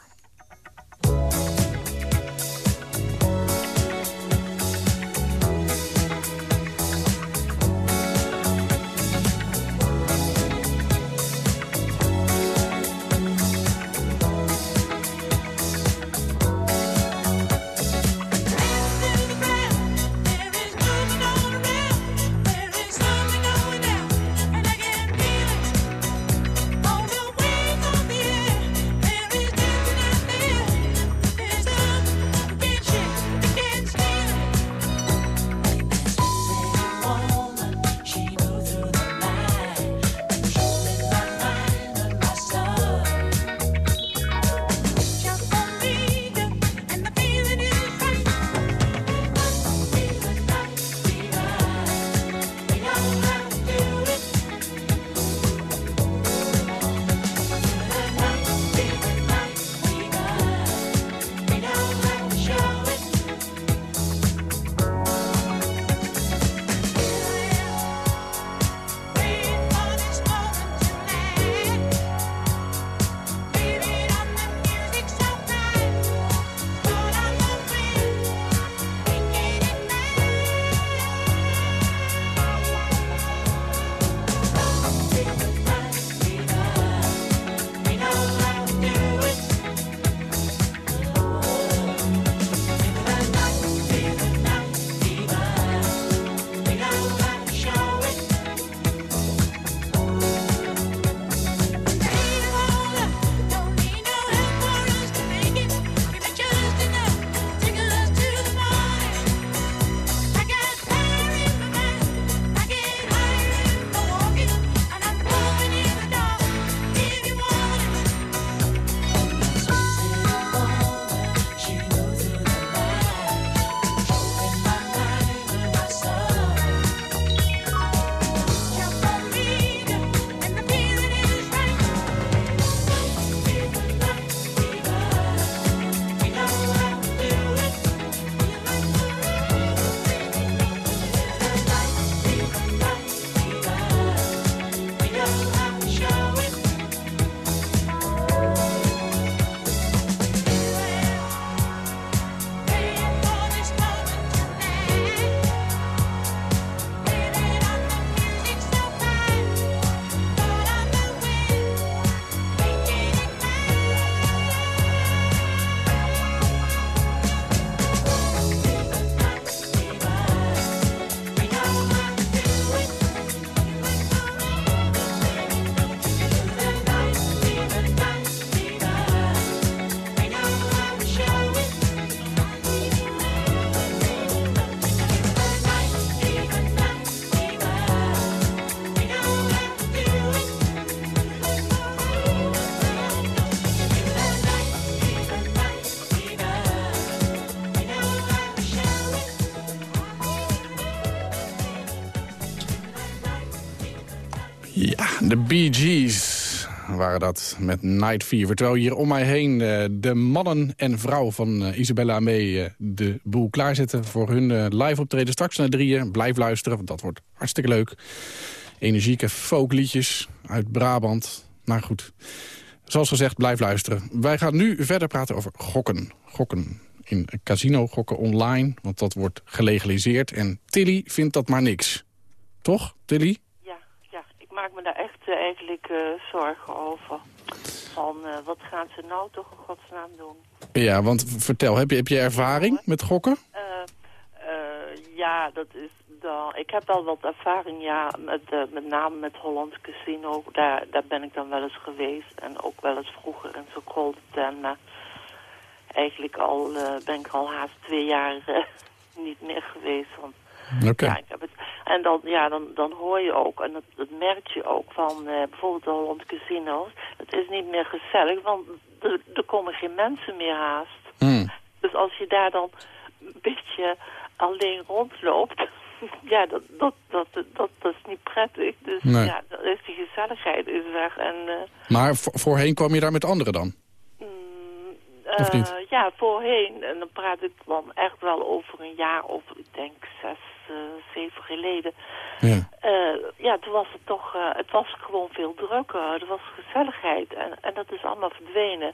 S3: De Bee Gees waren dat met Night Fever. Terwijl hier om mij heen uh, de mannen en vrouw van uh, Isabella Amee uh, de boel klaarzetten voor hun live optreden. Straks naar drieën. Blijf luisteren, want dat wordt hartstikke leuk. Energieke folkliedjes uit Brabant. Nou goed, zoals gezegd, blijf luisteren. Wij gaan nu verder praten over gokken. Gokken in casino, gokken online, want dat wordt gelegaliseerd. En Tilly vindt dat maar niks. Toch, Tilly?
S14: Maak me daar echt uh, eigenlijk uh, zorgen over. Van, uh, wat gaan ze nou toch in godsnaam doen?
S3: Ja, want vertel, heb je, heb je ervaring met gokken?
S14: ja, dat is dan... Ik heb al wat ervaring, ja, met, met name met Holland Casino. Daar, daar ben ik dan wel eens geweest. En ook wel eens vroeger in zo'n Golden Maar eigenlijk al, ben ik al haast twee jaar niet meer geweest. Want Ja, ik heb het. En dan, ja, dan, dan hoor je ook, en dat, dat merk je ook van uh, bijvoorbeeld de Holland Casino's. Het is niet meer gezellig, want er, er komen geen mensen meer haast.
S3: Hmm.
S14: Dus als je daar dan een beetje alleen rondloopt, ja, dat, dat, dat, dat, dat is niet prettig. Dus
S3: Nee.
S14: ja, dan is die gezelligheid is weg. En, eh,
S3: Maar vo- voorheen kwam je daar met anderen dan? Niet?
S14: eh, ja, voorheen, en dan praat ik dan echt wel over een jaar of ik denk zes, eh, zeven geleden.
S3: Ja.
S14: Eh, ja, toen was het toch, eh, het was gewoon veel drukker. Er was gezelligheid en, en dat is allemaal verdwenen.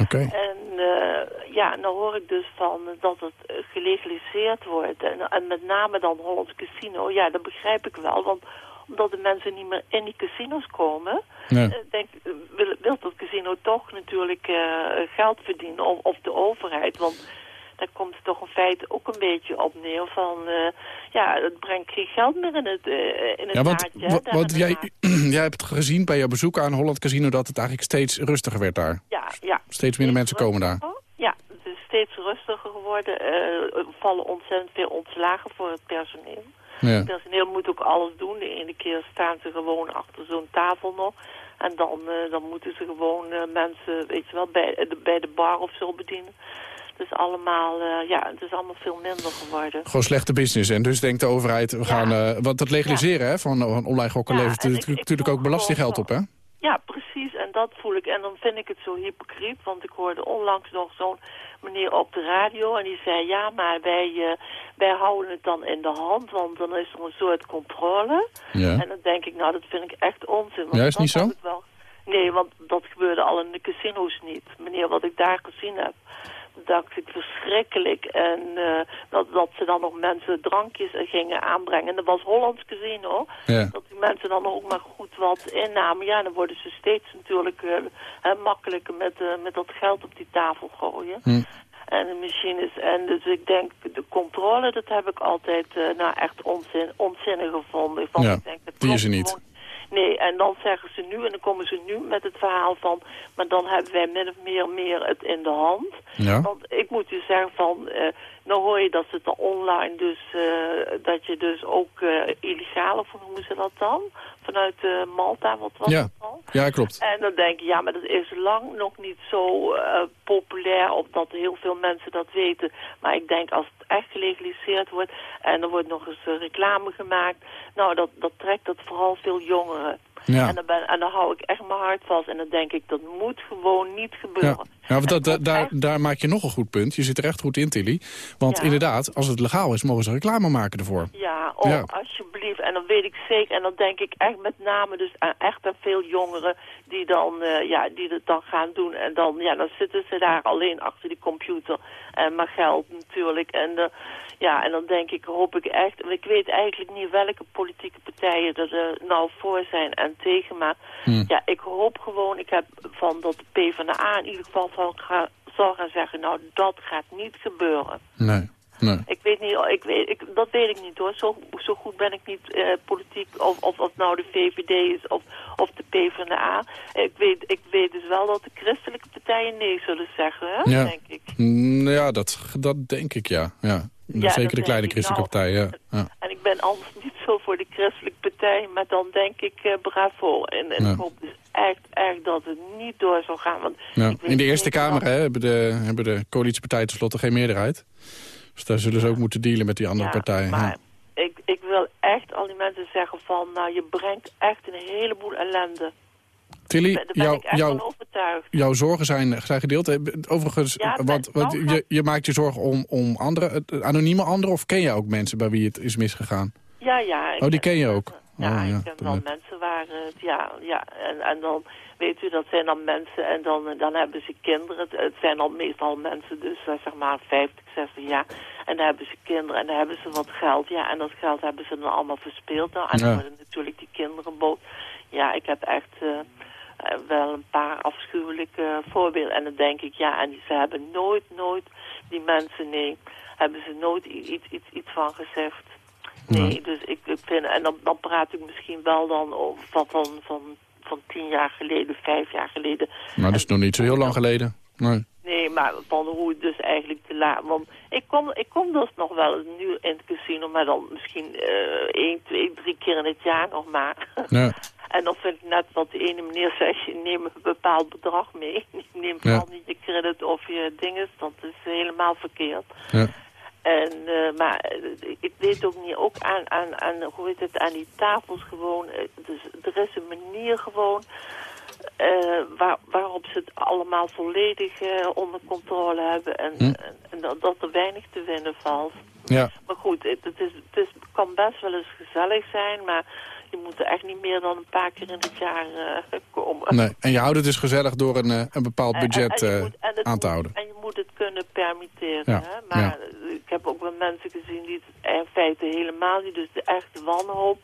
S3: Oké.
S14: En eh, ja, dan hoor ik dus van dat het eh, gelegaliseerd wordt. En, en met name dan Hollands Casino, ja, dat begrijp ik wel. Want omdat de mensen niet meer in die casinos komen,
S3: Ja.
S14: eh, denk, eh, wil, wil dat casino toch natuurlijk eh, geld verdienen, of, of de overheid. Want daar komt het toch in feite ook een beetje op neer van, eh, ja, het brengt geen geld meer in het, eh, in het
S3: Ja, want, jij, jij hebt gezien bij jouw bezoek aan Holland Casino... dat het eigenlijk steeds rustiger werd daar.
S14: Ja, ja.
S3: Steeds minder mensen komen daar.
S14: Ja, het is steeds rustiger geworden. Er vallen ontzettend veel ontslagen voor het personeel.
S3: Ja.
S14: Het personeel moet ook alles doen. De ene keer staan ze gewoon achter zo'n tafel nog. En dan, dan moeten ze gewoon mensen, weet je wel, bij, de, bij de bar of zo bedienen. Het is allemaal, eh, ja, het is allemaal veel minder geworden.
S3: Gewoon slechte business. En dus denkt de overheid, we gaan... eh, want dat legaliseren hè, van, van online gokken
S14: Ja,
S3: levert natuurlijk, natuurlijk ook belastinggeld op, hè?
S14: Ja, precies. En dat voel ik. En dan vind ik het zo hypocriet. Want ik hoorde onlangs nog zo'n meneer op de radio. En die zei, ja, maar wij, eh, wij houden het dan in de hand. Want dan is er een soort controle.
S3: Ja.
S14: En dan denk ik, nou, dat vind ik echt onzin. Want
S3: Ja, is
S14: dat
S3: niet zo?
S14: Wel... Nee, want dat gebeurde al in de casino's niet. Meneer, wat ik daar gezien heb, dacht ik verschrikkelijk. En eh, dat, dat ze dan nog mensen drankjes gingen aanbrengen. En dat was Hollands Casino.
S3: Ja.
S14: Dat die mensen dan ook maar goed wat innamen. Ja, dan worden ze steeds natuurlijk eh, hè, makkelijker met, eh, met dat geld op die tafel gooien.
S3: Hm.
S14: En de machines. En dus ik denk, de controle, dat heb ik altijd nou echt onzin, onzinnig gevonden. Want
S3: Ja,
S14: ik denk, dat
S3: die is er niet.
S14: Nee, en dan zeggen ze nu, en dan komen ze nu met het verhaal van... maar dan hebben wij min of meer, meer het in de hand.
S3: Ja.
S14: Want ik moet je zeggen van... eh nou hoor je dat ze het online dus... eh, dat je dus ook eh illegaal, of hoe noemen ze dat dan? Vanuit eh, Malta, wat was
S3: Ja.
S14: het al?
S3: ja, klopt.
S14: En dan denk je, ja, maar dat is lang nog niet zo populair... of dat heel veel mensen dat weten. Maar ik denk, als het echt gelegaliseerd wordt... en er wordt nog eens reclame gemaakt... nou, dat, dat trekt dat vooral veel jongeren.
S3: Ja.
S14: En, dan ben, en dan hou ik echt mijn hart vast. En dan denk ik, dat moet gewoon niet gebeuren.
S3: ja want dat, dat- daar, daar maak je nog een goed punt. Je zit er echt goed in, Tilly. Want
S14: Ja.
S3: inderdaad, als het legaal is, mogen ze reclame maken ervoor.
S14: Ja, oh,
S3: Ja.
S14: alsjeblieft. En dan weet ik zeker, en dan denk ik echt met name dus aan echt aan veel jongeren die dan, eh, ja, die het dan gaan doen. En dan, ja, dan zitten ze daar alleen achter die computer. En maar geld natuurlijk. En, eh, ja, en dan denk ik, hoop ik echt, ik weet eigenlijk niet welke politieke partijen er eh, nou voor zijn en tegen. Maar
S3: Hm.
S14: ja, ik hoop gewoon, ik heb van dat de PvdA in ieder geval van ga, zal gaan zeggen, nou dat gaat niet gebeuren.
S3: Nee, nee.
S14: Ik weet niet, ik weet, ik, dat weet ik niet hoor. Zo, zo goed ben ik niet eh, politiek, of, of of nou de VVD is of, of de PvdA. Ik weet, ik weet dus wel dat de christelijke partijen nee zullen zeggen, hè,
S3: Ja.
S14: denk ik.
S3: Mm, ja, dat, dat denk ik, ja. ja.
S14: Dat
S3: Zeker de kleine christelijke
S14: Nou,
S3: partijen, ja. ja.
S14: En ik ben anders niet zo voor de christelijke partij, maar dan denk ik eh, bravo. En, en
S3: Ja.
S14: ik hoop dus echt, echt dat het niet door zal gaan. Want
S3: Ja, in de Eerste Kamer hè, hebben, de, hebben de coalitiepartijen tenslotte geen meerderheid. Dus daar zullen ze ook moeten dealen met die andere
S14: Ja,
S3: partijen.
S14: Maar ik, ik wil echt al die mensen zeggen van, nou, je brengt echt een heleboel ellende.
S3: Tilly,
S14: Daar ben
S3: jou,
S14: ik echt
S3: jou,
S14: van overtuigd.
S3: jouw zorgen zijn, zijn gedeeld. Eh, Overigens,
S14: Ja,
S3: wat,
S14: maar-
S3: wat, je, je maakt je zorgen om, om anderen, eh, anonieme anderen... of ken je ook mensen bij wie het is misgegaan?
S14: Ja, ja.
S3: Oh, die ken je ook?
S14: Ja,
S3: oh,
S14: ik ken wel mensen waar, het- ja, ja. En, en dan, weet u, dat zijn dan mensen en dan, dan hebben ze kinderen. Het, het zijn dan meestal mensen, dus eh, zeg maar 50, 60 jaar. En dan hebben ze kinderen en dan hebben ze wat geld. Ja, en dat geld hebben ze dan allemaal verspeeld. Nou, en dan
S15: Ja.
S14: worden natuurlijk die kinderen boos. Ja, ik heb echt eh, eh, wel een paar afschuwelijke voorbeelden. En dan denk ik, ja, en ze hebben nooit, nooit, die mensen, nee, hebben ze nooit iets, iets, iets van gezegd. Nee, dus ik, ik vind, en dan, dan praat ik misschien wel dan over van, van, van, van tien jaar geleden, vijf jaar geleden.
S3: Nou, dat is nog niet zo heel lang geleden. Nee.
S14: Nee, maar van hoe het dus eigenlijk te laat. Want ik kom, ik kom dus nog wel eens nu in het casino, maar dan misschien eh één, twee, drie keer in het jaar nog maar.
S3: Ja.
S14: En dan vind ik net wat de ene meneer zegt, je neemt een bepaald bedrag mee. Neem
S3: Ja.
S14: vooral niet je credit of je dinges, dat is helemaal verkeerd.
S3: Ja.
S14: En, eh, maar eh, ik weet ook niet, ook aan, aan, aan, hoe heet het, aan die tafels gewoon, dus er is een manier gewoon eh, waar, waarop ze het allemaal volledig eh, onder controle hebben en,
S3: Hm.
S14: en, en dat, dat er weinig te winnen valt.
S3: Ja.
S14: Maar goed, het, het, is, het is, kan best wel eens gezellig zijn, maar je moet er echt niet meer dan een paar keer in het jaar eh, komen.
S3: Nee. En je houdt het dus gezellig door een, een bepaald budget
S14: en moet-
S3: aan te houden.
S14: En je moet het kunnen permitteren.
S3: Ja,
S14: Hè? Maar
S3: ja.
S14: ik heb ook wel mensen gezien die het in feite helemaal niet, dus de echte wanhoop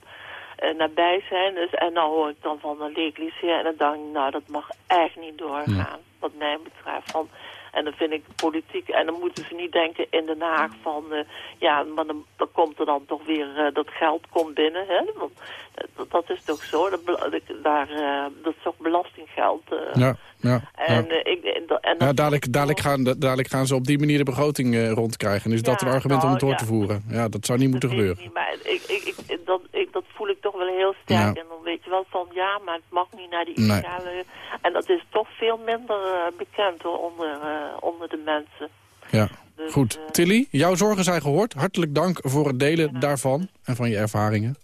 S14: nabij zijn. Dus, en dan hoor ik dan van een legaliseren en dan denk ik, nou dat mag echt niet doorgaan, wat mij betreft. Van, en dan vind ik politiek, en dan moeten ze niet denken in Den Haag van, eh, ja, maar dan, dan komt er dan toch weer, eh, dat geld komt binnen, hè? Want eh, dat, dat is toch zo, dat, dat, daar, eh, dat is toch belastinggeld. eh.
S3: Ja, ja,
S14: En,
S3: ja.
S14: eh, ik, en, dat- dat-
S3: Ja, dadelijk, dadelijk, gaan, dadelijk gaan ze op die manier de begroting eh, rondkrijgen. Dus dat
S14: Ja,
S3: een argument om het door
S14: ja.
S3: te voeren. Ja, dat zou niet moeten gebeuren.
S14: niet, maar ik, ik, ik, dat, ik, dat voel ik toch wel heel sterk.
S3: Ja.
S14: En dan weet je wel van, ja, maar het mag niet naar die
S3: Nee.
S14: illegale... En dat is toch veel minder eh, bekend hoor, onder, eh, onder de mensen.
S3: Ja.
S14: Dus,
S3: Goed.
S14: eh,
S3: Tilly, jouw zorgen zijn gehoord. Hartelijk dank voor het delen daarvan en van je ervaringen.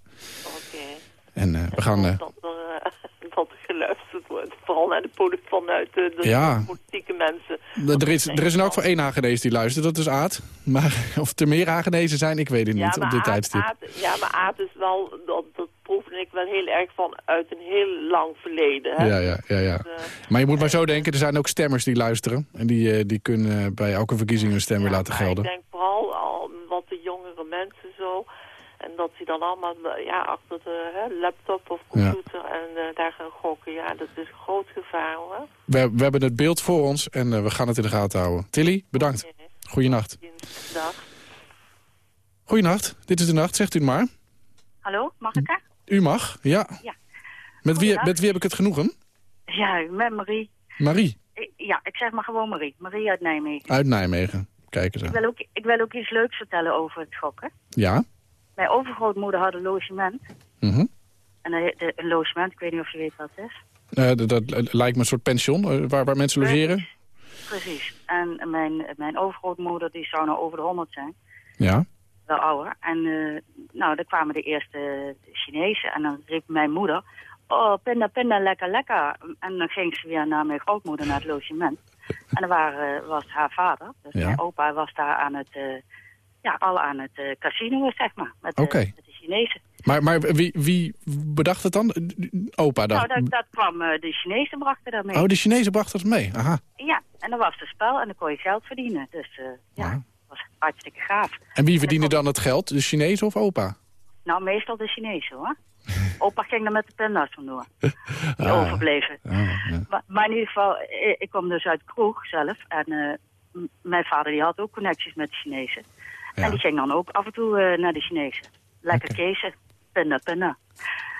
S3: En eh, we gaan...
S14: dat er geluisterd wordt. Vooral naar de politiek vanuit de, de
S3: Ja.
S14: politieke mensen.
S3: er, is, er is elk geval één Hagenees die luistert, dat is Aad. Maar of er meer Hagenezen zijn, ik weet het niet op dit
S14: Aad-
S3: tijdstip.
S14: Aad- ja, maar Aad is wel, dat, dat proefde ik wel heel erg van uit een heel lang verleden. Hè?
S3: Ja, ja, ja, ja. Maar je moet maar zo denken, er zijn ook stemmers die luisteren. En die, eh, die kunnen eh, bij elke verkiezing hun stem weer laten gelden.
S14: ik denk vooral al wat de jongere mensen zo. En dat die dan allemaal ja, achter de hè, laptop of computer en eh, daar gaan gokken. Ja, dat is een groot gevaar hoor.
S3: We, we hebben het beeld voor ons en eh, we gaan het in de gaten houden. Tilly, bedankt. Goeienacht.
S14: Dag.
S3: Goeienacht, dit is de nacht, zegt u het maar.
S15: Hallo, mag ik er?
S3: U mag, ja.
S15: Ja.
S3: Met wie, met wie heb ik het genoegen?
S15: Ja, met Marie.
S3: Marie,
S15: Ja, ik zeg maar gewoon Marie. Marie uit Nijmegen.
S3: uit Nijmegen. Kijk eens
S15: Ik wil, ook, ik wil ook iets leuks vertellen over het gokken.
S3: Ja?
S15: Mijn overgrootmoeder had een logement.
S3: Mhm.
S15: En een, de- een logement, ik weet niet of je weet wat het is.
S3: Eh, dat, lijkt me een soort pension eh, waar, waar mensen logeren.
S15: Precies. En mijn, mijn overgrootmoeder die zou nou over de 100 zijn.
S3: Ja.
S15: Wel ouder. En eh, nou, dan kwamen de eerste Chinezen. En dan riep mijn moeder... Oh, pinda, pinda, lekker, lekker. En dan ging ze weer naar mijn grootmoeder, naar het logement. En dan waren, was haar vader, dus
S3: Ja.
S15: mijn opa, was daar aan het... ja, al aan het eh, casino, zeg maar. Met, de-
S3: Oké.
S15: met de Chinezen.
S3: Maar, maar wie, wie bedacht het dan? Opa
S15: Nou,
S3: dacht.
S15: dat, dat kwam... eh, de Chinezen brachten daarmee.
S3: Oh, de Chinezen brachten het mee. Aha.
S15: Ja, en dan was het spel en dan kon je geld verdienen. Dus eh, ja, dat was hartstikke gaaf.
S3: En wie verdiende dan het geld? De Chinezen of opa?
S15: Nou, meestal de Chinezen hoor. Opa ging er met de pinda's vandoor. Die
S3: Ah.
S15: overbleven. Maar, maar in ieder geval, ik, ik kom dus uit kroeg zelf. En eh, mijn vader die had ook connecties met de Chinezen. En die ging dan ook af en toe eh, naar de Chinezen. Lekker kezen. Pinda, pinda.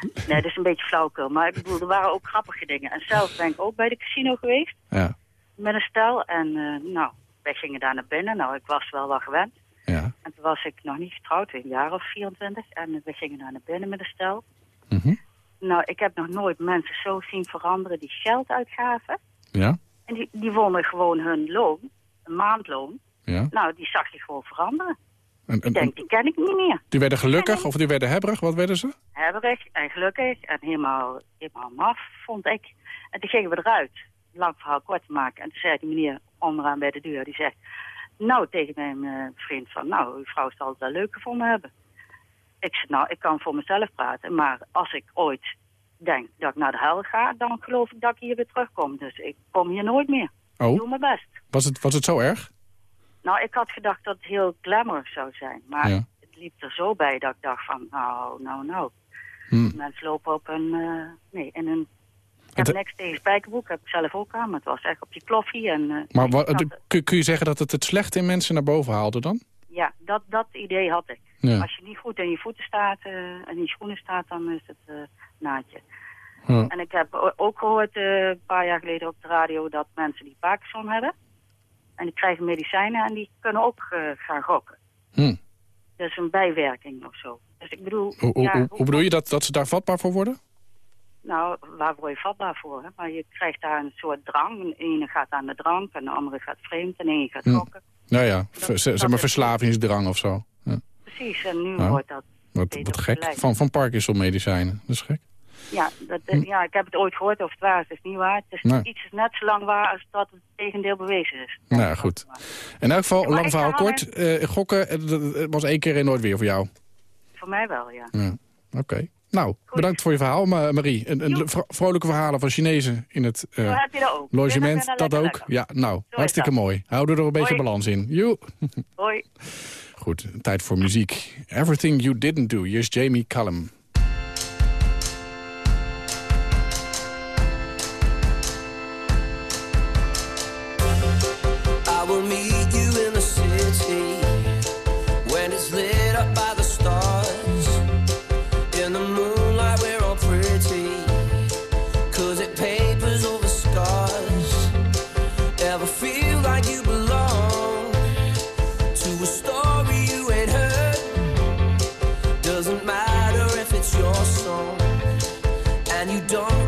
S15: Nee, dat is een beetje flauwkul. Maar ik bedoel, er waren ook grappige dingen. En zelf ben ik ook bij de casino geweest.
S3: Ja.
S15: Met een stel. En eh, nou, wij gingen daar naar binnen. Nou, ik was wel wat gewend.
S3: Ja.
S15: En toen was ik nog niet getrouwd, een jaar of 24. En we gingen daar naar binnen met een stel.
S3: Mhm.
S15: Nou, ik heb nog nooit mensen zo zien veranderen die geld uitgaven.
S3: Ja?
S15: En die, die wonnen gewoon hun loon, een maandloon.
S3: Ja.
S15: Nou, die zag je gewoon veranderen.
S3: En,
S15: denk, die ken ik niet meer.
S3: die werden gelukkig of die werden hebberig? Wat werden ze?
S15: Hebberig en gelukkig en helemaal, helemaal maf, vond ik. En toen gingen we eruit, lang verhaal kort te maken. En toen zei die meneer onderaan bij de deur, die zegt... Nou, tegen mijn eh, vriend van, nou, uw vrouw zal het wel leuk gevonden hebben. Ik zei, nou, ik kan voor mezelf praten, maar als ik ooit denk dat ik naar de hel ga... dan geloof ik dat ik hier weer terugkom. Dus ik kom hier nooit meer.
S3: Oh.
S15: Ik doe mijn best.
S3: Was het, was het zo erg?
S15: Nou, ik had gedacht dat het heel glamorous zou zijn. Maar
S3: Ja.
S15: het liep er zo bij dat ik dacht van, nou, nou, nou.
S3: Hm.
S15: Mensen lopen op een, eh, nee, in een... Ik heb niks tegen spijkerboek, heb ik zelf ook aan. Maar het was echt op die kloffie en... eh,
S3: Maar kun, je zeggen dat het het slechte in mensen naar boven haalde dan?
S15: ja, dat, dat idee had ik.
S3: Ja.
S15: Als je niet goed in je voeten staat eh, en in je schoenen staat, dan is het eh naadje.
S3: Ja.
S15: En ik heb ook gehoord eh, een paar jaar geleden op de radio dat mensen die Parkinson hebben. En die krijgen medicijnen en die kunnen ook eh, gaan gokken.
S3: Hm.
S15: Dat is een bijwerking of zo. Dus ik bedoel,
S3: Hoe, hoe,
S15: ja,
S3: hoe, hoe bedoel je dat, dat ze daar vatbaar voor worden?
S15: nou, waar word je vatbaar voor? Hè? Maar je krijgt daar een soort drang. De ene gaat aan de drank en de andere gaat vreemd en de ene gaat gokken.
S3: Nou ja, zeg maar verslavingsdrang of zo. Ja.
S15: Precies, en nu
S3: Ja.
S15: wordt dat...
S3: Wat, gek, van, van Parkinson-medicijnen. Dat is gek.
S15: Ja, dat,
S3: Hm.
S15: ja, ik heb het ooit gehoord of het waar is. Het is niet waar. Het is
S3: Nee.
S15: iets net zo lang waar als dat het tegendeel bewezen is.
S3: Nou ja, goed. In elk geval, lang verhaal kort. eh, gokken, eh, dat- dat was één keer en nooit weer voor jou.
S15: Voor mij wel, ja.
S3: Ja. Oké. Nou, bedankt voor je verhaal, Ma- Marie. Een, een vro- vrolijke verhalen van Chinezen in het eh,
S15: dat ook.
S3: logement. Dat ook.
S15: lekker,
S3: Ja, nou, hartstikke mooi. Houden er een beetje balans in. Joe.
S15: Hoi.
S3: Goed, tijd voor muziek. Everything You Didn't Do. Hier is Jamie Cullum.
S16: And you don't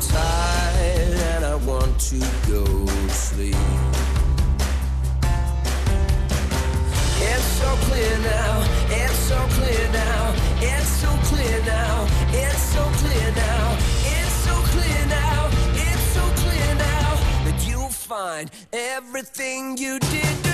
S16: Tired and I want to go sleep. It's so clear now, it's so clear now, it's so clear now, it's so clear now, it's so clear now, it's so clear now that you'll find everything you didn't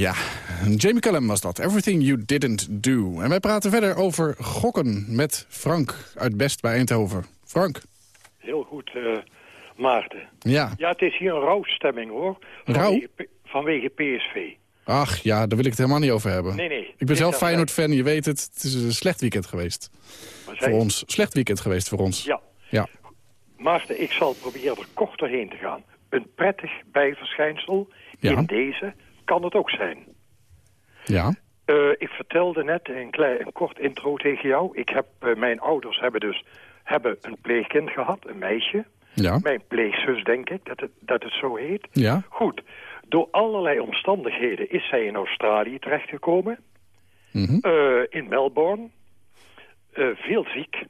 S3: Ja, Jamie Cullum was dat. Everything You Didn't Do. En wij praten verder over gokken met Frank uit Best bij Eindhoven. Frank.
S17: Heel goed, eh, Maarten.
S3: Ja.
S17: Ja, het is hier een rouwstemming, hoor.
S3: Rouw?
S17: Vanwege, vanwege PSV.
S3: Ach ja, daar wil ik het helemaal niet over hebben.
S17: Nee, nee.
S3: Ik ben zelf Feyenoord-fan, je weet het. Het is een slecht weekend geweest. Voor
S17: je?
S3: ons. Slecht weekend geweest voor ons.
S17: Ja.
S3: Ja.
S17: Maarten, ik zal proberen er kort doorheen te gaan. Een prettig bijverschijnsel
S3: Ja.
S17: in deze kan het ook zijn.
S3: Ja.
S17: Eh, ik vertelde net een, klein, een kort intro tegen jou. Ik heb, eh, mijn ouders hebben dus hebben een pleegkind gehad, een meisje.
S3: Ja.
S17: Mijn pleegzus, denk ik, dat het, dat het zo heet.
S3: Ja.
S17: Goed, door allerlei omstandigheden is zij in Australië terechtgekomen.
S3: Mhm.
S17: Eh, in Melbourne. Veel ziek.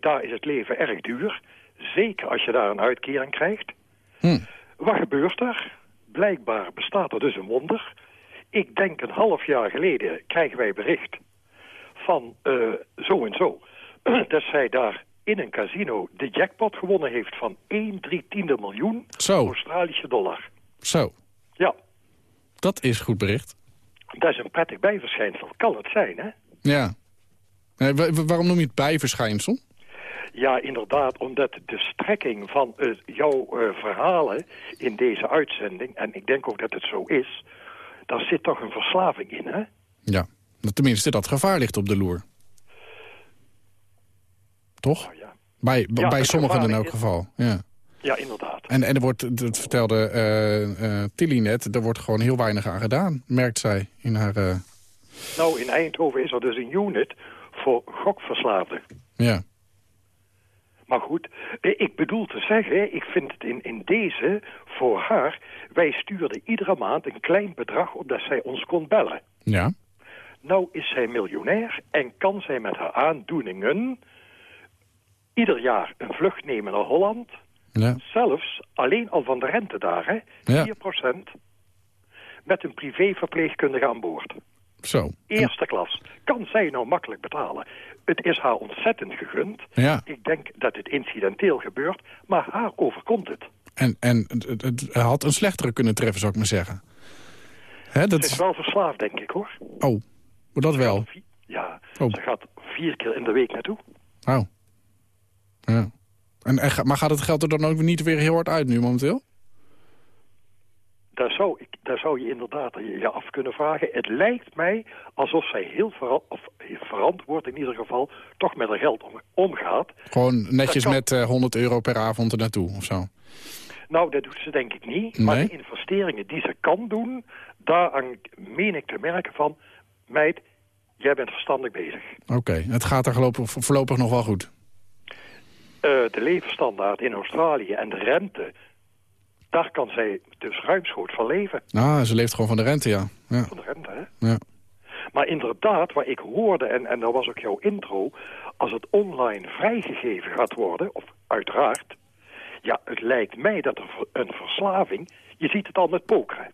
S17: Daar is het leven erg duur. Zeker als je daar een uitkering krijgt.
S3: Hm.
S17: Wat gebeurt er? Blijkbaar bestaat er dus een wonder. Ik denk een half jaar geleden krijgen wij bericht van eh, zo en zo. dat zij daar in een casino de jackpot gewonnen heeft van 1 3 tiende miljoen
S3: Zo.
S17: Australische dollar.
S3: Zo.
S17: Ja,
S3: Dat is goed bericht.
S17: dat is een prettig bijverschijnsel. Kan het zijn, hè?
S3: Ja. Eh, wa- wa- waarom noem je het bijverschijnsel?
S17: Ja, inderdaad, omdat de strekking van eh, jouw eh, verhalen in deze uitzending... en ik denk ook dat het zo is... daar zit toch een verslaving in, hè?
S3: Ja. Tenminste, dat gevaar ligt op de loer. Toch? Bij, b-
S17: Ja,
S3: bij
S17: het
S3: sommigen in elk
S17: is-
S3: geval. Ja.
S17: Ja, inderdaad.
S3: En, en er wordt, dat vertelde eh, Tilly net, er wordt gewoon heel weinig aan gedaan, merkt zij in haar...
S17: Nou, in Eindhoven is er dus een unit voor gokverslaafden.
S3: ja.
S17: Maar goed, eh, ik bedoel te zeggen, ik vind het in, in deze voor haar... wij stuurden iedere maand een klein bedrag op dat zij ons kon bellen.
S3: Ja.
S17: Nou is zij miljonair en kan zij met haar aandoeningen... ieder jaar een vlucht nemen naar Holland...
S3: Ja.
S17: Zelfs alleen al van de rente daar, hè?
S3: Ja.
S17: 4%. Met een privéverpleegkundige aan boord.
S3: Zo.
S17: Eerste klas. Kan zij nou makkelijk betalen? Het is haar ontzettend gegund.
S3: Ja.
S17: Ik denk dat het incidenteel gebeurt, maar haar overkomt het.
S3: En, en het, het- had een slechtere kunnen treffen, zou ik maar zeggen. Hè, dat
S17: Ze is wel verslaafd, denk ik, hoor.
S3: Oh, dat wel.
S17: Ja,
S3: Oh.
S17: ze gaat vier keer in de week naartoe.
S3: Oh. Ja. En, maar gaat het geld er dan ook niet weer heel hard uit nu momenteel?
S17: Daar zou, ik, daar zou je inderdaad je af kunnen vragen. Het lijkt mij alsof zij heel vera- of verantwoord in ieder geval... toch met haar geld om- omgaat.
S3: Gewoon netjes
S17: kan-
S3: met eh 100 euro per avond er naartoe of zo?
S17: Nou, dat doet ze denk ik niet. Maar de investeringen die ze kan doen... daaraan meen ik te merken van... meid, jij bent verstandig bezig.
S3: Oké, het gaat er voorlopig, voorlopig nog wel goed.
S17: Eh, de levensstandaard in Australië en de rente... daar kan zij dus ruimschoots van leven.
S3: Ah, ze leeft gewoon van de rente, ja. ja.
S17: Van de rente, hè?
S3: ja.
S17: Maar inderdaad, wat ik hoorde, en, en dat was ook jouw intro... als het online vrijgegeven gaat worden, of uiteraard... ja, het lijkt mij dat er een verslaving... je ziet het al met pokeren.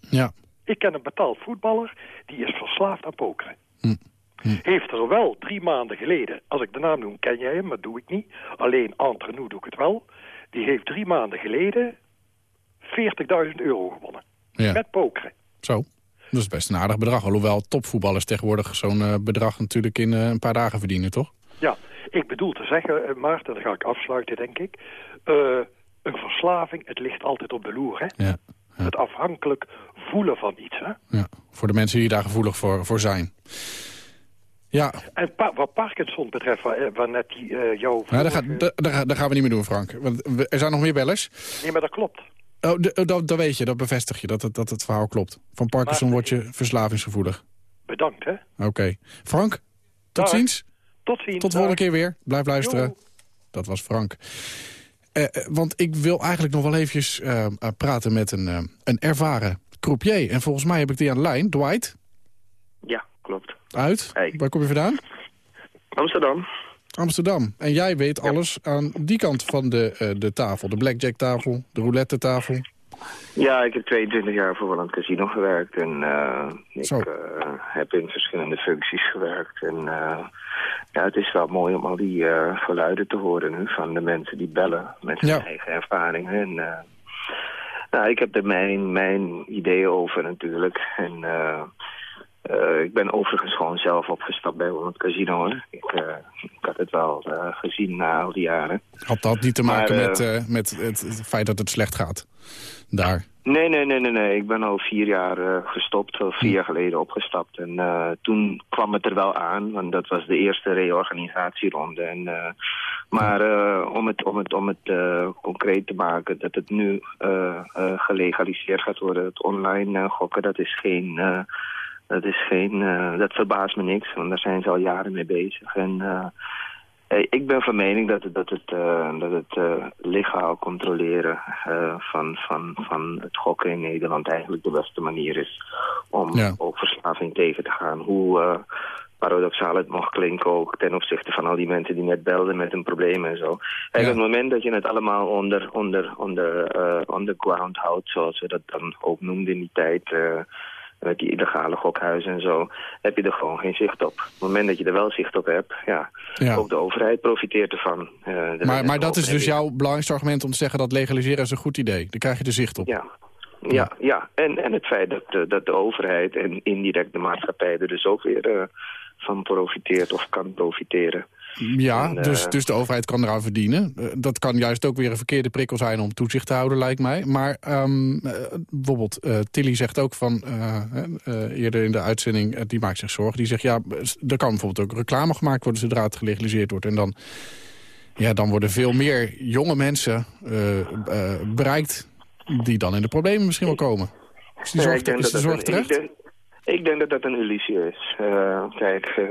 S3: Ja.
S17: Ik ken een betaald voetballer, die is verslaafd aan pokeren.
S3: Hm.
S17: Heeft er wel drie maanden geleden, als ik de naam noem, ken jij hem, maar doe ik niet. Alleen entre nous doe ik het wel. Die heeft drie maanden geleden 40.000 euro gewonnen.
S3: Ja.
S17: Met pokeren.
S3: Zo. Dat is best een aardig bedrag. Alhoewel topvoetballers tegenwoordig zo'n eh, bedrag natuurlijk in eh, een paar dagen verdienen, toch?
S17: Ja, ik bedoel te zeggen, eh, Maarten, dan ga ik afsluiten, denk ik. Een verslaving, het ligt altijd op de loer, hè?
S3: Ja.
S17: Het afhankelijk voelen van iets, hè?
S3: Ja. Voor de mensen die daar gevoelig voor, voor zijn. Ja,
S17: En pa- wat Parkinson betreft, waar, waar net die, eh, jouw...
S3: nou, dat, gaat, dat, dat gaan- we niet meer doen, Frank. Want er zijn nog meer bellers.
S17: Nee, maar dat klopt.
S3: Oh, oh, dat, dat weet je, dat bevestig je, dat het, dat het verhaal klopt. Van Parkinson word je verslavingsgevoelig.
S17: Bedankt, hè?
S3: Oké. Frank, tot
S17: Dag.
S3: ziens.
S17: Tot ziens.
S3: Tot de volgende keer weer. Blijf luisteren. Dat was Frank. Eh, eh, want ik wil eigenlijk nog wel eventjes eh, praten met een, eh, een ervaren croupier. En volgens mij heb ik die aan de lijn. Dwight,
S18: Ja, klopt.
S3: uit. Waar kom je vandaan?
S18: Amsterdam.
S3: Amsterdam. En jij weet alles aan die kant van de, eh, de tafel. De blackjack-tafel, de roulette-tafel.
S18: Ja, ik heb 22 jaar voor een casino gewerkt en eh, ik eh, heb in verschillende functies gewerkt. En ja, het is wel mooi om al die geluiden te horen nu van de mensen die bellen met hun
S3: Ja.
S18: eigen ervaringen. En, Nou, ik heb er mijn, mijn ideeën over natuurlijk. En eh, ik ben overigens gewoon zelf opgestapt bij het casino. Hè. Ik, eh, ik had het wel eh, gezien na al die jaren.
S3: Had dat niet te maken
S18: Maar,
S3: met, met het, het feit dat het slecht gaat? Daar.
S18: Nee, nee, nee, nee, nee. Ik ben al vier jaar gestopt, al vier jaar geleden opgestapt. En toen kwam het er wel aan, want dat was de eerste reorganisatieronde. En, eh, maar om het, om het, om het concreet te maken, dat het nu gelegaliseerd gaat worden, het online gokken, dat is geen... dat is geen, eh, dat verbaast me niks, want daar zijn ze al jaren mee bezig. En eh, eh, ik ben van mening dat het, dat het, dat het legaal controleren van, van, van het gokken in Nederland eigenlijk de beste manier is om
S3: Ja.
S18: ook verslaving tegen te gaan. Hoe paradoxaal het mag klinken ook ten opzichte van al die mensen die net belden met een probleem en zo. En op het moment dat je het allemaal onder, onder, onder, eh, underground houdt, zoals we dat dan ook noemden in die tijd... met die illegale gokhuizen en zo, heb je er gewoon geen zicht op. Op het moment dat je er wel zicht op hebt, ja,
S3: Ja.
S18: ook de overheid profiteert ervan. Eh,
S3: Maar, maar dat is dus jouw belangrijkste argument om te zeggen dat legaliseren is een goed idee. Daar krijg je er zicht op.
S18: Ja, ja, ja. En, en het feit dat, de- dat de overheid en indirect de maatschappij er dus ook weer eh, van profiteert of kan profiteren.
S3: Ja,
S18: En, eh,
S3: dus, dus de overheid kan eraan verdienen. Eh, dat kan juist ook weer een verkeerde prikkel zijn om toezicht te houden, lijkt mij. Maar ehm, eh, bijvoorbeeld, Tilly zegt ook van, eerder in de uitzending, die maakt zich zorgen. Die zegt, ja, er kan bijvoorbeeld ook reclame gemaakt worden zodra het gelegaliseerd wordt. En dan, ja, dan worden veel meer jonge mensen bereikt die dan in de problemen misschien wel komen. Is die
S18: Ja,
S3: zorg,
S18: ik denk
S3: is de zorg terecht?
S18: een- Ik denk, ik denk dat dat een illusie is. Eh, kijk, eh,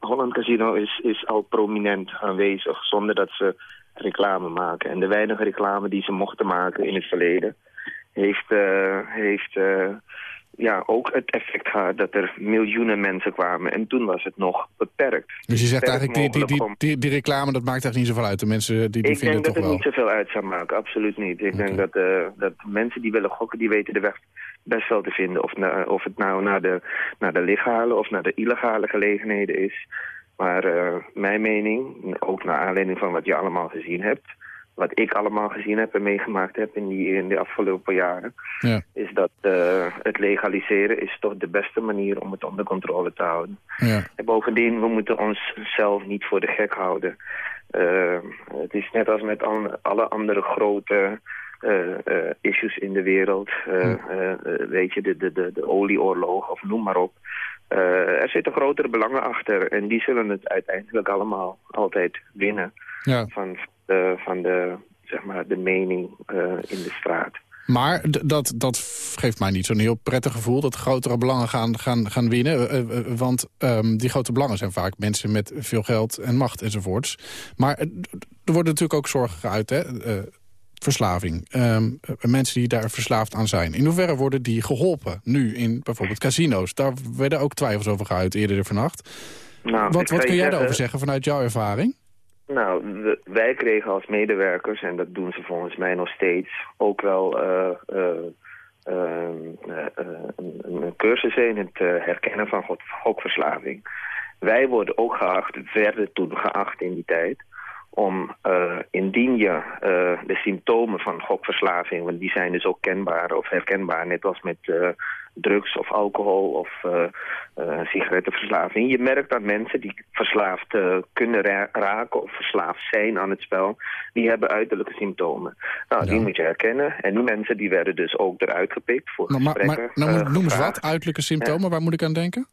S18: Holland Casino is, is al prominent aanwezig zonder dat ze reclame maken. En de weinige reclame die ze mochten maken in het verleden... heeft, eh, heeft ja, ook het effect gehad dat er miljoenen mensen kwamen. En toen was het nog beperkt.
S3: Dus je zegt
S18: Beperkt
S3: eigenlijk, die, die, die, die, reclame, dat maakt echt niet zoveel uit. De mensen die, die
S18: ik
S3: vinden
S18: denk dat
S3: het
S18: niet zoveel uit zou maken, absoluut niet. Ik denk dat, eh, dat mensen die willen gokken, die weten de weg best wel te vinden. Of, na- of het nou naar de, naar de legale of naar de illegale gelegenheden is. Maar eh, mijn mening, ook naar aanleiding van wat je allemaal gezien hebt... wat ik allemaal gezien heb en meegemaakt heb in, die, in de afgelopen jaren...
S3: Ja.
S18: is dat eh, het legaliseren is toch de beste manier om het onder controle te houden.
S3: Ja.
S18: En bovendien, we moeten onszelf niet voor de gek houden. Eh, het is net als met alle andere grote eh, issues in de wereld. Weet je, de, de, de, de olieoorlog of noem maar op. Er zitten grotere belangen achter en die zullen het uiteindelijk allemaal altijd winnen
S3: Ja.
S18: van, de, van de, zeg maar, de mening eh, in de straat.
S3: Maar dat, dat geeft mij niet zo'n heel prettig gevoel... dat grotere belangen gaan, gaan, gaan winnen. Eh, eh, eh, want ehm, die grote belangen zijn vaak mensen met veel geld en macht enzovoorts. Maar eh, er worden natuurlijk ook zorgen geuit, hè? Eh, verslaving. Ehm, eh, mensen die daar verslaafd aan zijn. In hoeverre worden die geholpen nu in bijvoorbeeld casino's? Daar werden ook twijfels over geuit eerder vannacht.
S18: Nou,
S3: wat wat kun jij daarover zeggen vanuit jouw ervaring?
S18: Nou, wij kregen als medewerkers, en dat doen ze volgens mij nog steeds, ook wel eh, eh, eh, een, cursus in het herkennen van gokverslaving. Wij worden ook geacht, werden toen geacht in die tijd, om indien je de symptomen van gokverslaving, want die zijn dus ook kenbaar of herkenbaar, net als met drugs of alcohol of eh, eh, sigarettenverslaving. Je merkt dat mensen die verslaafd eh, kunnen ra- raken of verslaafd zijn aan het spel, die hebben uiterlijke symptomen. Nou, die moet je herkennen. En die mensen die werden dus ook eruit gepikt voor
S3: maar,
S18: gesprekken.
S3: maar, nou,
S18: eh,
S3: noem eens wat, uiterlijke symptomen, waar moet ik aan denken?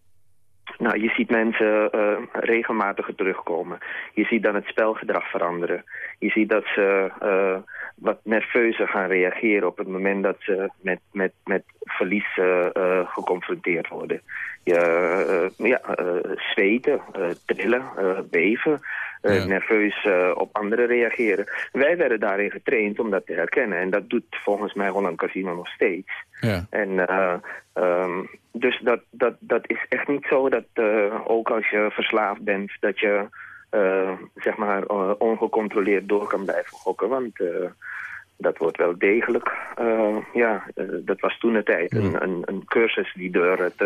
S18: Nou, je ziet mensen eh, regelmatig terugkomen. Je ziet dan het spelgedrag veranderen. Je ziet dat ze eh, wat nerveuzer gaan reageren op het moment dat ze met, met, met verlies eh, geconfronteerd worden. Je, ja, zweten, trillen, beven, nerveus op anderen reageren. Wij werden daarin getraind om dat te herkennen. En dat doet volgens mij Holland Casino nog steeds.
S3: Ja.
S18: En eh, ehm, dus dat, dat, dat is echt niet zo dat eh, ook als je verslaafd bent, dat je eh, zeg maar ongecontroleerd door kan blijven gokken. Want dat wordt wel degelijk, ja, dat was toen de tijd een, een, een cursus die door het,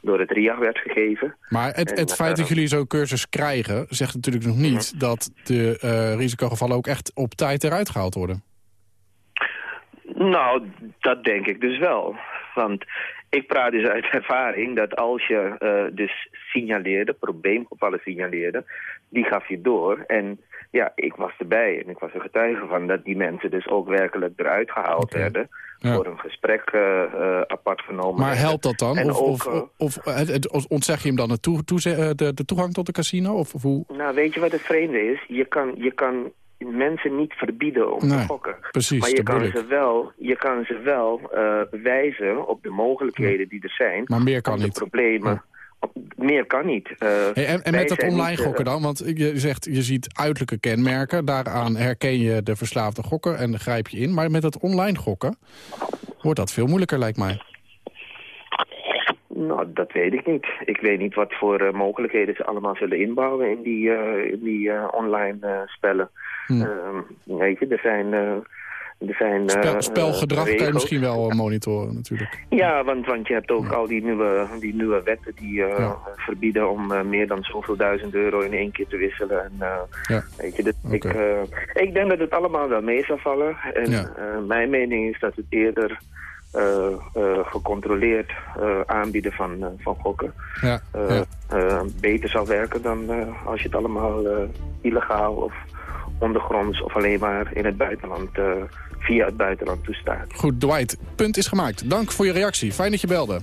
S18: door het RIAG werd gegeven.
S3: Maar het,
S18: En,
S3: het feit dat jullie zo'n cursus krijgen... zegt natuurlijk nog niet dat de risicogevallen ook echt op tijd eruit gehaald worden.
S18: Nou, dat denk ik dus wel. Want ik praat dus uit ervaring dat als je uh, dus signaleerde, probleemgevallen signaleerde, die gaf je door. En ja, ik was erbij en ik was er getuige van dat die mensen dus ook werkelijk eruit gehaald werden. Voor een gesprek uh, uh, apart genomen.
S3: Maar helpt dat dan?
S18: En
S3: Of,
S18: ook,
S3: of, of, ontzeg je hem dan toe, eh, de, de toegang tot de casino? Of, of hoe?
S18: Nou, weet je wat het vreemde is? Je kan, je kan mensen niet verbieden om
S3: Nee,
S18: te gokken.
S3: precies,
S18: maar je kan, ze wel, je kan ze wel wijzen op de mogelijkheden die er zijn.
S3: Maar meer kan
S18: de
S3: niet.
S18: problemen. op- meer kan niet. Eh,
S3: Hey, en, met dat online
S18: niet, eh,
S3: gokken dan? Want je zegt, je ziet uiterlijke kenmerken. Daaraan herken je de verslaafde gokker en grijp je in. Maar met dat online gokken wordt dat veel moeilijker, lijkt mij.
S18: Nou, dat weet ik niet. Ik weet niet wat voor eh, mogelijkheden ze allemaal zullen inbouwen in die, eh, in die eh, online spellen.
S3: Hm.
S18: Ehm, weet je, er zijn... er zijn
S3: Spel, spelgedrag kan je
S18: regels.
S3: misschien wel monitoren natuurlijk.
S18: Ja, want, want je hebt ook al die nieuwe, die nieuwe wetten die verbieden om meer dan zoveel duizend euro in één keer te wisselen. En,
S3: Ja.
S18: weet je, dat, ik, eh, ik denk dat het allemaal wel mee zal vallen. En mijn mening is dat het eerder gecontroleerd eh, aanbieden van, eh, van gokken
S3: Ja,
S18: eh,
S3: ja.
S18: eh, beter zal werken dan eh, als je het allemaal eh, illegaal of ondergronds of alleen maar in het buitenland, eh, via het buitenland toestaat.
S3: Goed, Dwight, punt is gemaakt. Dank voor je reactie. Fijn dat je belde.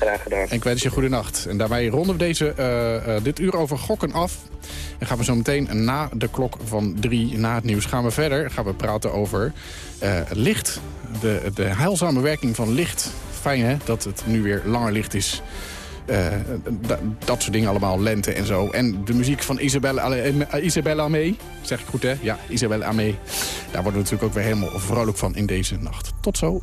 S18: Graag gedaan.
S3: En ik wens je goede nacht. En daarmee ronden we deze, eh, eh, dit uur over gokken af. En gaan we zo meteen na de klok van drie, na het nieuws, gaan we verder. Gaan we praten over eh, licht. De, de heilzame werking van licht. Fijn hè, dat het nu weer langer licht is. Da- dat soort dingen allemaal, lente en zo. En de muziek van Isabelle, Ale- Isabelle Amé. Zeg ik goed hè? Ja, Isabelle Amé. Daar worden we natuurlijk ook weer helemaal vrolijk van in deze nacht. Tot zo.